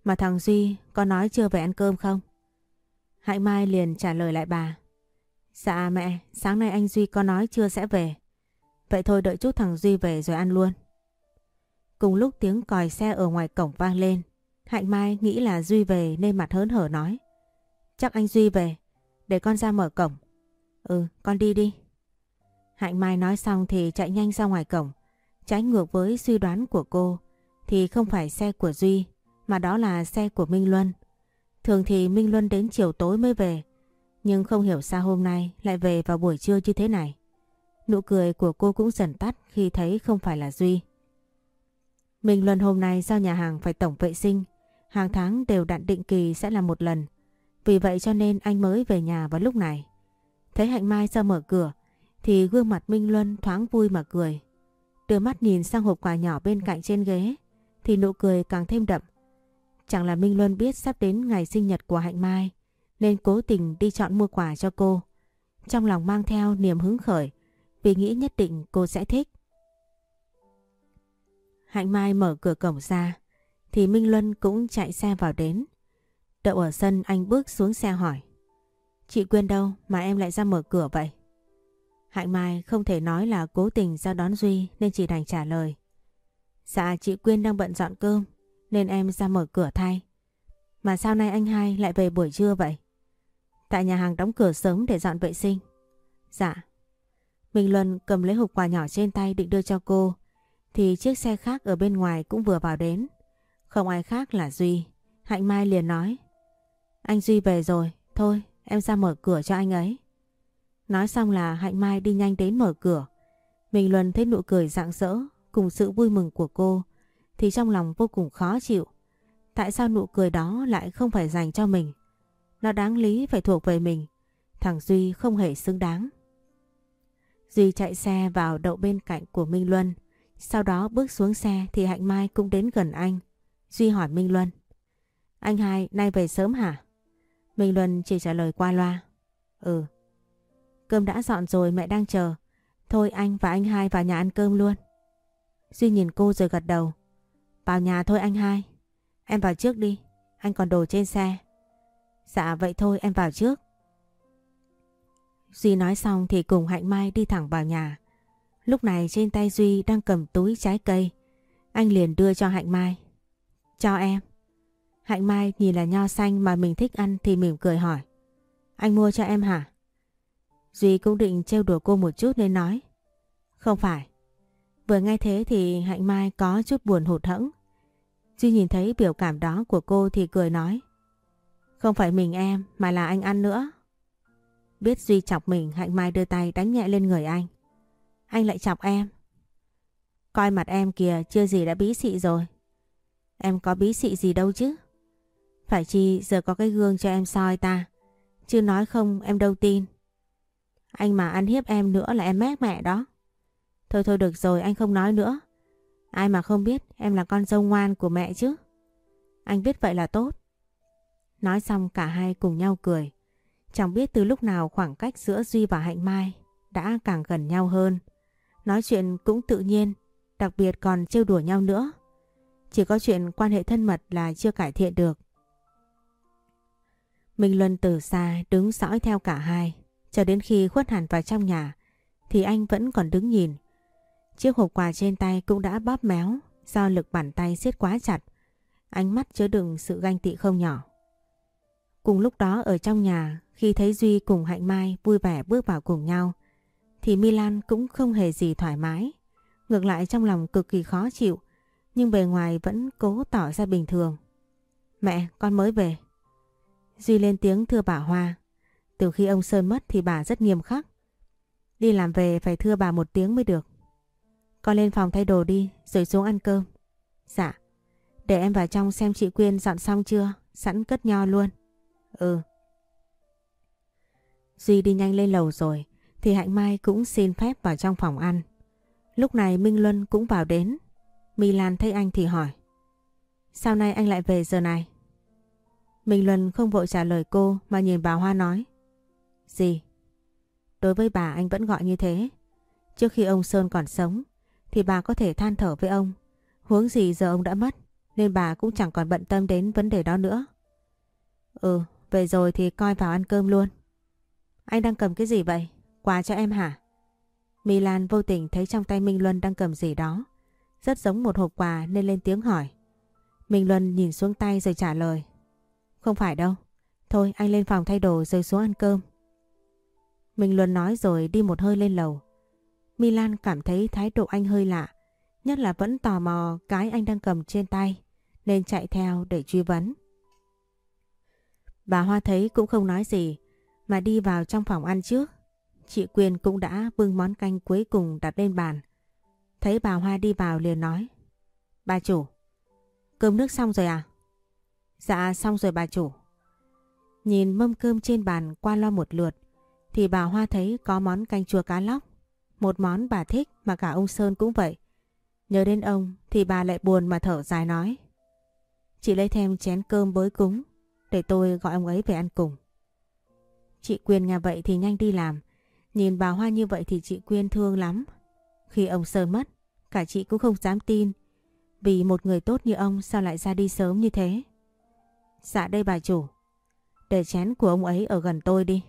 Mà thằng Duy có nói chưa về ăn cơm không? Hạnh Mai liền trả lời lại bà. Dạ mẹ, sáng nay anh Duy có nói chưa sẽ về. Vậy thôi đợi chút thằng Duy về rồi ăn luôn. Cùng lúc tiếng còi xe ở ngoài cổng vang lên. Hạnh Mai nghĩ là Duy về nên mặt hớn hở nói. Chắc anh Duy về, để con ra mở cổng. Ừ, con đi đi. Hạnh Mai nói xong thì chạy nhanh ra ngoài cổng. Trái ngược với suy đoán của cô thì không phải xe của Duy mà đó là xe của Minh Luân. Thường thì Minh Luân đến chiều tối mới về nhưng không hiểu sao hôm nay lại về vào buổi trưa như thế này. Nụ cười của cô cũng dần tắt khi thấy không phải là Duy. Minh Luân hôm nay sao nhà hàng phải tổng vệ sinh, hàng tháng đều đặn định kỳ sẽ là một lần. Vì vậy cho nên anh mới về nhà vào lúc này. Thấy Hạnh Mai ra mở cửa, thì gương mặt Minh Luân thoáng vui mà cười. Đưa mắt nhìn sang hộp quà nhỏ bên cạnh trên ghế, thì nụ cười càng thêm đậm. Chẳng là Minh Luân biết sắp đến ngày sinh nhật của Hạnh Mai, nên cố tình đi chọn mua quà cho cô. Trong lòng mang theo niềm hứng khởi, vì nghĩ nhất định cô sẽ thích. Hạnh Mai mở cửa cổng ra thì Minh Luân cũng chạy xe vào đến. Đậu ở sân anh bước xuống xe hỏi. Chị Quyên đâu mà em lại ra mở cửa vậy? Hạnh Mai không thể nói là cố tình ra đón Duy nên chỉ đành trả lời. Dạ chị Quyên đang bận dọn cơm, nên em ra mở cửa thay. Mà sao nay anh hai lại về buổi trưa vậy? Tại nhà hàng đóng cửa sớm để dọn vệ sinh. Dạ. Minh Luân cầm lấy hộp quà nhỏ trên tay định đưa cho cô thì chiếc xe khác ở bên ngoài cũng vừa vào đến. Không ai khác là Duy. Hạnh Mai liền nói. Anh Duy về rồi, thôi em ra mở cửa cho anh ấy. Nói xong là Hạnh Mai đi nhanh đến mở cửa. Minh Luân thấy nụ cười rạng rỡ cùng sự vui mừng của cô thì trong lòng vô cùng khó chịu. Tại sao nụ cười đó lại không phải dành cho mình? Nó đáng lý phải thuộc về mình. Thằng Duy không hề xứng đáng. Duy chạy xe vào đậu bên cạnh của Minh Luân. Sau đó bước xuống xe thì Hạnh Mai cũng đến gần anh. Duy hỏi Minh Luân. Anh hai, nay về sớm hả? Minh Luân chỉ trả lời qua loa. Ừ. Cơm đã dọn rồi, mẹ đang chờ. Thôi anh và anh hai vào nhà ăn cơm luôn. Duy nhìn cô rồi gật đầu. Vào nhà thôi anh hai. Em vào trước đi. Anh còn đồ trên xe. Dạ vậy thôi, em vào trước. Duy nói xong thì cùng Hạnh Mai đi thẳng vào nhà. Lúc này trên tay Duy đang cầm túi trái cây. Anh liền đưa cho Hạnh Mai. Cho em. Hạnh Mai nhìn là nho xanh mà mình thích ăn thì mỉm cười hỏi. Anh mua cho em hả? Duy cũng định trêu đùa cô một chút nên nói. Không phải. Vừa nghe thế thì Hạnh Mai có chút buồn hụt hẫng. Duy nhìn thấy biểu cảm đó của cô thì cười nói. Không phải mình em, mà là anh ăn nữa. Biết Duy chọc mình, Hạnh Mai đưa tay đánh nhẹ lên người anh. Anh lại chọc em. Coi mặt em kìa, chưa gì đã bí xị rồi. Em có bí xị gì đâu chứ. Phải chi giờ có cái gương cho em soi ta. Chứ nói không em đâu tin. Anh mà ăn hiếp em nữa là em mét mẹ đó. Thôi thôi được rồi anh không nói nữa. Ai mà không biết em là con dâu ngoan của mẹ chứ. Anh biết vậy là tốt. Nói xong cả hai cùng nhau cười. Chẳng biết từ lúc nào khoảng cách giữa Duy và Hạnh Mai đã càng gần nhau hơn. Nói chuyện cũng tự nhiên, đặc biệt còn trêu đùa nhau nữa. Chỉ có chuyện quan hệ thân mật là chưa cải thiện được. Minh Luân từ xa đứng dõi theo cả hai, cho đến khi khuất hẳn vào trong nhà, thì anh vẫn còn đứng nhìn. Chiếc hộp quà trên tay cũng đã bóp méo do lực bàn tay siết quá chặt. Ánh mắt chứa đựng sự ganh tị không nhỏ. Cùng lúc đó ở trong nhà, khi thấy Duy cùng Hạnh Mai vui vẻ bước vào cùng nhau, thì Milan cũng không hề gì thoải mái. Ngược lại trong lòng cực kỳ khó chịu, nhưng bề ngoài vẫn cố tỏ ra bình thường. Mẹ, con mới về. Duy lên tiếng thưa bà Hoa. Từ khi ông Sơn mất thì bà rất nghiêm khắc. Đi làm về phải thưa bà một tiếng mới được. Con lên phòng thay đồ đi rồi xuống ăn cơm. Dạ. Để em vào trong xem chị Quyên dọn xong chưa, sẵn cất nho luôn. Ừ. Duy đi nhanh lên lầu rồi thì Hạnh Mai cũng xin phép vào trong phòng ăn. Lúc này Minh Luân cũng vào đến. Milan thấy anh thì hỏi. Sao nay anh lại về giờ này? Minh Luân không vội trả lời cô mà nhìn bà Hoa nói. Gì? Đối với bà anh vẫn gọi như thế. Trước khi ông Sơn còn sống thì bà có thể than thở với ông. Huống gì giờ ông đã mất nên bà cũng chẳng còn bận tâm đến vấn đề đó nữa. Ừ, về rồi thì coi vào ăn cơm luôn. Anh đang cầm cái gì vậy? Quà cho em hả? Milan vô tình thấy trong tay Minh Luân đang cầm gì đó. Rất giống một hộp quà nên lên tiếng hỏi. Minh Luân nhìn xuống tay rồi trả lời. Không phải đâu. Thôi, anh lên phòng thay đồ rồi xuống ăn cơm. Minh Luân nói rồi đi một hơi lên lầu. Milan cảm thấy thái độ anh hơi lạ. Nhất là vẫn tò mò cái anh đang cầm trên tay. Nên chạy theo để truy vấn. Bà Hoa thấy cũng không nói gì. Mà đi vào trong phòng ăn trước. Chị Quyên cũng đã bưng món canh cuối cùng đặt lên bàn. Thấy bà Hoa đi vào liền nói. Bà chủ, cơm nước xong rồi à? Dạ xong rồi bà chủ. Nhìn mâm cơm trên bàn qua lo một lượt thì bà Hoa thấy có món canh chua cá lóc. Một món bà thích mà cả ông Sơn cũng vậy Nhớ đến ông thì bà lại buồn mà thở dài nói. Chị lấy thêm chén cơm bới cúng để tôi gọi ông ấy về ăn cùng. Chị Quyên nghe vậy thì nhanh đi làm. Nhìn bà Hoa như vậy thì chị Quyên thương lắm. Khi ông Sơn mất, cả chị cũng không dám tin. Vì một người tốt như ông sao lại ra đi sớm như thế? Dạ đây bà chủ. Để chén của ông ấy ở gần tôi đi.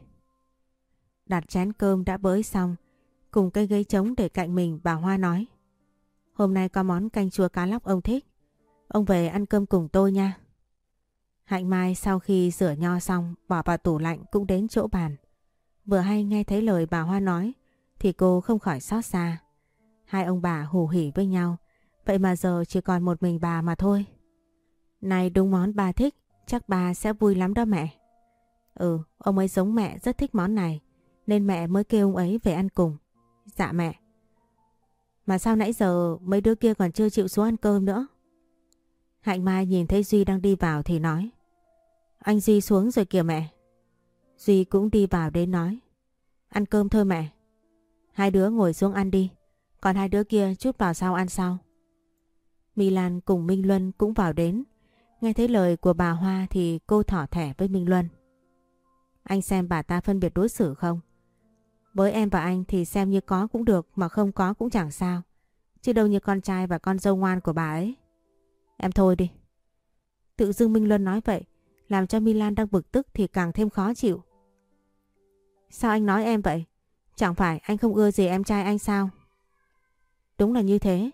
Đặt chén cơm đã bới xong. Cùng cây ghế trống để cạnh mình bà Hoa nói. Hôm nay có món canh chua cá lóc ông thích. Ông về ăn cơm cùng tôi nha. Hạnh Mai sau khi rửa nho xong bỏ vào tủ lạnh cũng đến chỗ bàn. Vừa hay nghe thấy lời bà Hoa nói thì cô không khỏi xót xa. Hai ông bà hù hỉ với nhau. Vậy mà giờ chỉ còn một mình bà mà thôi. Này đúng món bà thích, chắc bà sẽ vui lắm đó mẹ. Ừ, ông ấy giống mẹ rất thích món này, nên mẹ mới kêu ông ấy về ăn cùng. Dạ mẹ. Mà sao nãy giờ mấy đứa kia còn chưa chịu xuống ăn cơm nữa? Hạnh Mai nhìn thấy Duy đang đi vào thì nói. Anh Duy xuống rồi kìa mẹ. Duy cũng đi vào đến nói. Ăn cơm thôi mẹ. Hai đứa ngồi xuống ăn đi. Còn hai đứa kia chút vào sau ăn sau. Milan cùng Minh Luân cũng vào đến. Nghe thấy lời của bà Hoa thì cô thỏ thẻ với Minh Luân. Anh xem bà ta phân biệt đối xử không? Với em và anh thì xem như có cũng được mà không có cũng chẳng sao. Chứ đâu như con trai và con dâu ngoan của bà ấy. Em thôi đi. Tự dưng Minh Luân nói vậy, làm cho Milan đang bực tức thì càng thêm khó chịu. Sao anh nói em vậy? Chẳng phải anh không ưa gì em trai anh sao? Đúng là như thế.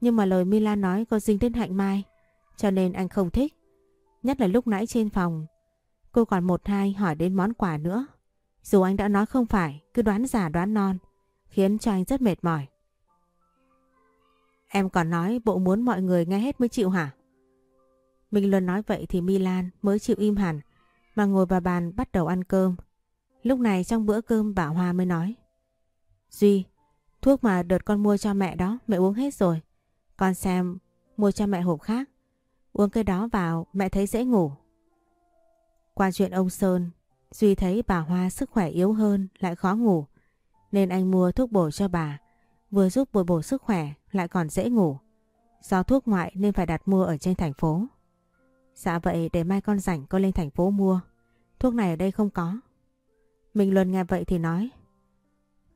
Nhưng mà lời Milan nói có dính đến hạnh mai. Cho nên anh không thích. Nhất là lúc nãy trên phòng. Cô còn một hai hỏi đến món quà nữa. Dù anh đã nói không phải, cứ đoán giả đoán non. Khiến cho anh rất mệt mỏi. Em còn nói bộ muốn mọi người nghe hết mới chịu hả? Minh Luân nói vậy thì Milan mới chịu im hẳn mà ngồi vào bàn bắt đầu ăn cơm. Lúc này trong bữa cơm bà Hoa mới nói Duy, thuốc mà đợt con mua cho mẹ đó mẹ uống hết rồi. Con xem mua cho mẹ hộp khác. Uống cái đó vào mẹ thấy dễ ngủ. Qua chuyện ông Sơn, Duy thấy bà Hoa sức khỏe yếu hơn lại khó ngủ. Nên anh mua thuốc bổ cho bà. Vừa giúp bồi bổ sức khỏe lại còn dễ ngủ. Do thuốc ngoại nên phải đặt mua ở trên thành phố. Dạ vậy để mai con rảnh con lên thành phố mua. Thuốc này ở đây không có. Mình Luân nghe vậy thì nói.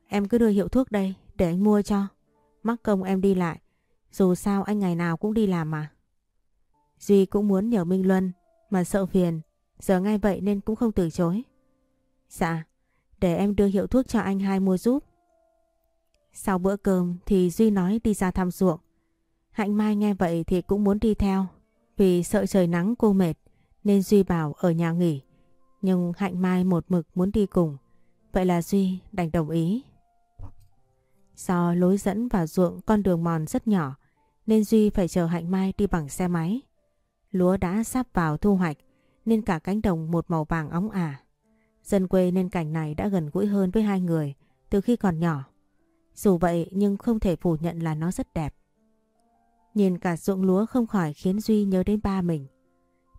Em cứ đưa hiệu thuốc đây để anh mua cho. Mắc công em đi lại. Dù sao anh ngày nào cũng đi làm mà. Duy cũng muốn nhờ Minh Luân mà sợ phiền. Giờ ngay vậy nên cũng không từ chối. Dạ, để em đưa hiệu thuốc cho anh hai mua giúp. Sau bữa cơm thì Duy nói đi ra thăm ruộng. Hạnh Mai nghe vậy thì cũng muốn đi theo vì sợ trời nắng cô mệt nên Duy bảo ở nhà nghỉ. Nhưng Hạnh Mai một mực muốn đi cùng. Vậy là Duy đành đồng ý. Do lối dẫn vào ruộng con đường mòn rất nhỏ nên Duy phải chờ Hạnh Mai đi bằng xe máy. Lúa đã sắp vào thu hoạch nên cả cánh đồng một màu vàng óng ả. Dân quê nên cảnh này đã gần gũi hơn với hai người từ khi còn nhỏ. Dù vậy nhưng không thể phủ nhận là nó rất đẹp. Nhìn cả ruộng lúa không khỏi khiến Duy nhớ đến ba mình.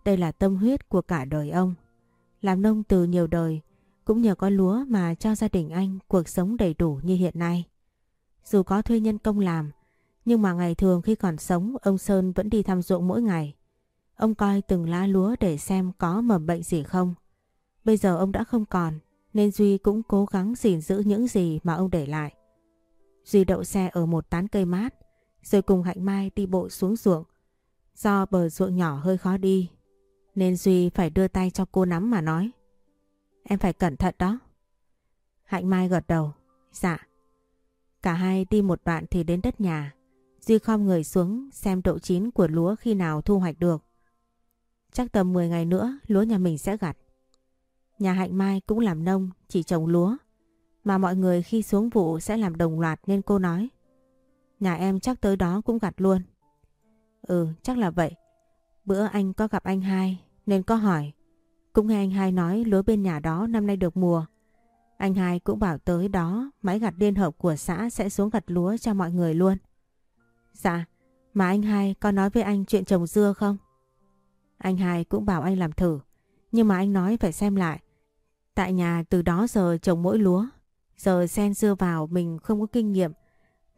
Đây là tâm huyết của cả đời ông. Làm nông từ nhiều đời, cũng nhờ có lúa mà cho gia đình anh cuộc sống đầy đủ như hiện nay. Dù có thuê nhân công làm, nhưng mà ngày thường khi còn sống ông Sơn vẫn đi thăm ruộng mỗi ngày. Ông coi từng lá lúa để xem có mầm bệnh gì không. Bây giờ ông đã không còn, nên Duy cũng cố gắng gìn giữ những gì mà ông để lại. Duy đậu xe ở một tán cây mát, rồi cùng Hạnh Mai đi bộ xuống ruộng. Do bờ ruộng nhỏ hơi khó đi, nên Duy phải đưa tay cho cô nắm mà nói. Em phải cẩn thận đó. Hạnh Mai gật đầu. Dạ. Cả hai đi một đoạn thì đến đất nhà. Duy khom người xuống xem độ chín của lúa khi nào thu hoạch được. Chắc tầm 10 ngày nữa lúa nhà mình sẽ gặt. Nhà Hạnh Mai cũng làm nông, chỉ trồng lúa. Mà mọi người khi xuống vụ sẽ làm đồng loạt nên cô nói. Nhà em chắc tới đó cũng gặt luôn. Ừ, chắc là vậy. Bữa anh có gặp anh hai nên có hỏi. Cũng nghe anh hai nói lúa bên nhà đó năm nay được mùa. Anh hai cũng bảo tới đó máy gặt liên hợp của xã sẽ xuống gặt lúa cho mọi người luôn. Dạ, mà anh hai có nói với anh chuyện trồng dưa không? Anh hai cũng bảo anh làm thử. Nhưng mà anh nói phải xem lại. Tại nhà từ đó giờ trồng mỗi lúa. Giờ xen dưa vào mình không có kinh nghiệm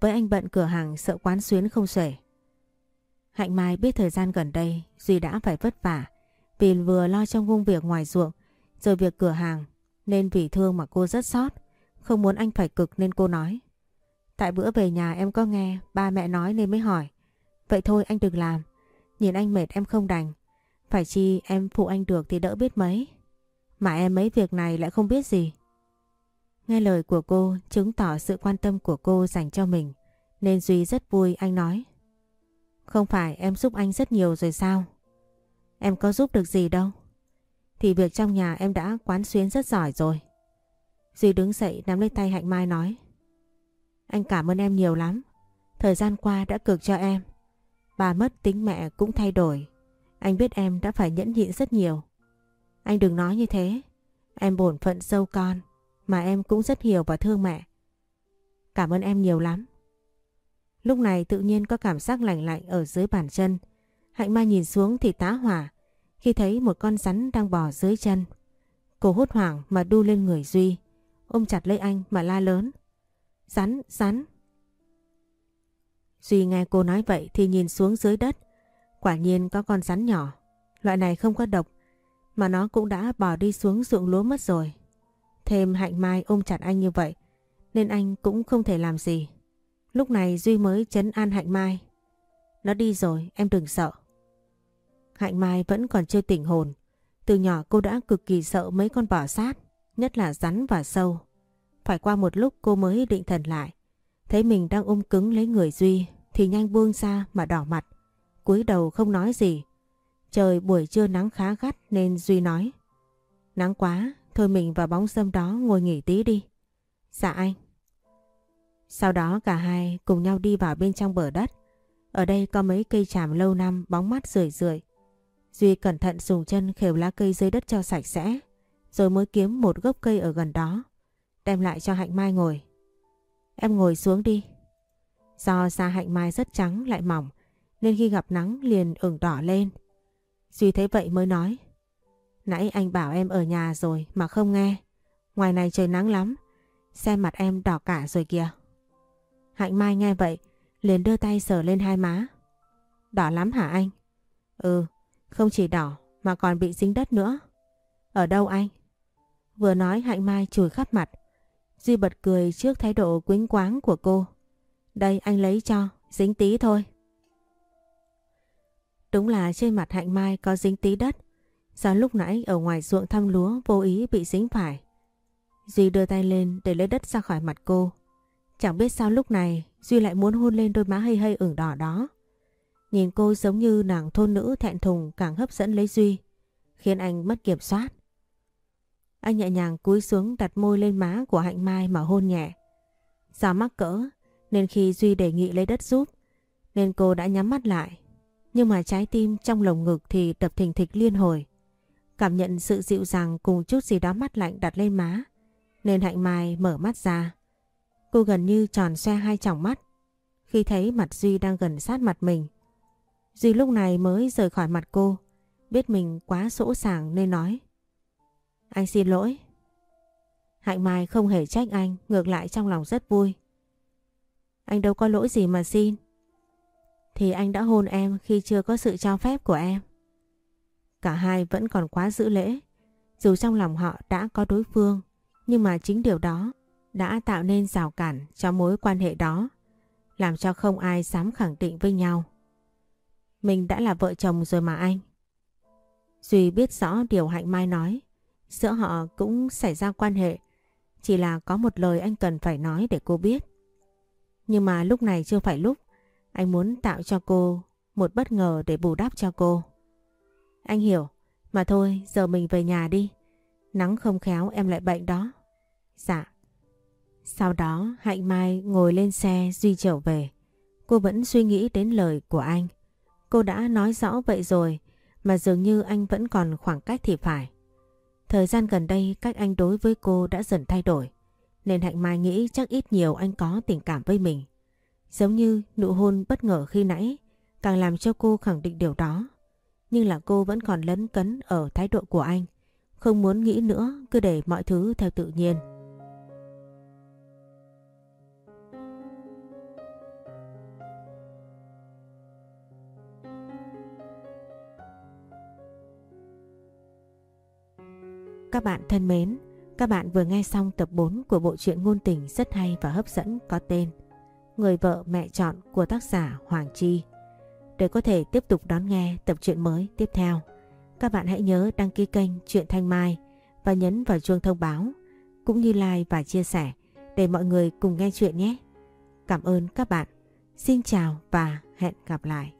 với anh bận cửa hàng sợ quán xuyến không xuể. Hạnh Mai biết thời gian gần đây Duy đã phải vất vả vì vừa lo trong công việc ngoài ruộng rồi việc cửa hàng nên vì thương mà cô rất sót không muốn anh phải cực nên cô nói. Tại bữa về nhà em có nghe, ba mẹ nói nên mới hỏi. Vậy thôi, anh đừng làm. Nhìn anh mệt em không đành. Phải chi em phụ anh được thì đỡ biết mấy. Mà em mấy việc này lại không biết gì. Nghe lời của cô, chứng tỏ sự quan tâm của cô dành cho mình, Nên Duy rất vui anh nói. Không phải, em giúp anh rất nhiều rồi sao? Em có giúp được gì đâu? Thì việc trong nhà em đã quán xuyến rất giỏi rồi. Duy đứng dậy nắm lấy tay Hạnh Mai nói, Anh cảm ơn em nhiều lắm. Thời gian qua đã cực cho em. Bà mất tính mẹ cũng thay đổi. Anh biết em đã phải nhẫn nhịn rất nhiều. Anh đừng nói như thế. Em bổn phận sâu con, Mà em cũng rất hiểu và thương mẹ. Cảm ơn em nhiều lắm. Lúc này tự nhiên có cảm giác lạnh lạnh ở dưới bàn chân. Hạnh Mai nhìn xuống thì tá hỏa. Khi thấy một con rắn đang bò dưới chân Cô hốt hoảng mà đu lên người Duy ôm chặt lấy anh mà la lớn. Rắn, rắn. Duy nghe cô nói vậy thì nhìn xuống dưới đất. Quả nhiên có con rắn nhỏ. Loại này không có độc mà nó cũng đã bỏ đi xuống ruộng lúa mất rồi. Thêm hạnh mai ôm chặt anh như vậy nên anh cũng không thể làm gì. Lúc này Duy mới chấn an hạnh mai. Nó đi rồi, em đừng sợ. Hạnh mai vẫn còn chưa tỉnh hồn. Từ nhỏ cô đã cực kỳ sợ mấy con bò sát nhất là rắn và sâu. Phải qua một lúc cô mới định thần lại. Thấy mình đang ôm cứng lấy người Duy thì nhanh buông ra mà đỏ mặt. cúi đầu không nói gì. Trời buổi trưa nắng khá gắt nên Duy nói. Nắng quá, thôi mình vào bóng sâm đó ngồi nghỉ tí đi. Dạ anh. Sau đó cả hai cùng nhau đi vào bên trong bờ đất. Ở đây có mấy cây tràm lâu năm bóng mắt rười rượi. Duy cẩn thận dùng chân khều lá cây dưới đất cho sạch sẽ rồi mới kiếm một gốc cây ở gần đó, đem lại cho Hạnh Mai ngồi. Em ngồi xuống đi. Do da Hạnh Mai rất trắng lại mỏng, nên khi gặp nắng liền ửng đỏ lên. Duy thấy vậy mới nói, nãy anh bảo em ở nhà rồi mà không nghe. Ngoài này trời nắng lắm, xem mặt em đỏ cả rồi kìa. Hạnh Mai nghe vậy, liền đưa tay sờ lên hai má. Đỏ lắm hả anh? Ừ, không chỉ đỏ mà còn bị dính đất nữa. Ở đâu anh? Vừa nói Hạnh Mai chùi khắp mặt. Duy bật cười trước thái độ quính quáng của cô. Đây anh lấy cho, dính tí thôi. Đúng là trên mặt Hạnh Mai có dính tí đất. Do lúc nãy ở ngoài ruộng thăm lúa vô ý bị dính phải. Duy đưa tay lên để lấy đất ra khỏi mặt cô. Chẳng biết sao lúc này Duy lại muốn hôn lên đôi má hơi hơi ửng đỏ đó. Nhìn cô giống như nàng thôn nữ thẹn thùng càng hấp dẫn lấy Duy, khiến anh mất kiểm soát. Anh nhẹ nhàng cúi xuống đặt môi lên má của Hạnh Mai mà hôn nhẹ. Do mắc cỡ nên khi Duy đề nghị lấy đất giúp nên cô đã nhắm mắt lại. Nhưng mà trái tim trong lồng ngực thì đập thình thịch liên hồi. Cảm nhận sự dịu dàng cùng chút gì đó mắt lạnh đặt lên má nên Hạnh Mai mở mắt ra. Cô gần như tròn xoe hai tròng mắt khi thấy mặt Duy đang gần sát mặt mình. Duy lúc này mới rời khỏi mặt cô biết mình quá sỗ sàng nên nói anh xin lỗi. Hạnh Mai không hề trách anh, ngược lại trong lòng rất vui. Anh đâu có lỗi gì mà xin. Thì anh đã hôn em khi chưa có sự cho phép của em. Cả hai vẫn còn quá giữ lễ. Dù trong lòng họ đã có đối phương, nhưng mà chính điều đó đã tạo nên rào cản cho mối quan hệ đó, làm cho không ai dám khẳng định với nhau. Mình đã là vợ chồng rồi mà anh. Duy biết rõ điều Hạnh Mai nói, Giữa họ cũng xảy ra quan hệ, chỉ là có một lời anh cần phải nói để cô biết. Nhưng mà lúc này chưa phải lúc, anh muốn tạo cho cô một bất ngờ để bù đắp cho cô. Anh hiểu, mà thôi giờ mình về nhà đi, nắng không khéo em lại bệnh đó. Dạ. Sau đó Hạnh Mai ngồi lên xe Duy trở về. Cô vẫn suy nghĩ đến lời của anh. Cô đã nói rõ vậy rồi, mà dường như anh vẫn còn khoảng cách thì phải. Thời gian gần đây, cách anh đối với cô đã dần thay đổi. Nên Hạnh Mai nghĩ chắc ít nhiều anh có tình cảm với mình. Giống như nụ hôn bất ngờ khi nãy, càng làm cho cô khẳng định điều đó. Nhưng là cô vẫn còn lấn cấn ở thái độ của anh. Không muốn nghĩ nữa, cứ để mọi thứ theo tự nhiên. Các bạn thân mến, các bạn vừa nghe xong tập 4 của bộ truyện ngôn tình rất hay và hấp dẫn có tên Người vợ mẹ chọn của tác giả Hoàng Chi. Để có thể tiếp tục đón nghe tập truyện mới tiếp theo, các bạn hãy nhớ đăng ký kênh Truyện Thanh Mai và nhấn vào chuông thông báo cũng như like và chia sẻ để mọi người cùng nghe chuyện nhé. Cảm ơn các bạn. Xin chào và hẹn gặp lại.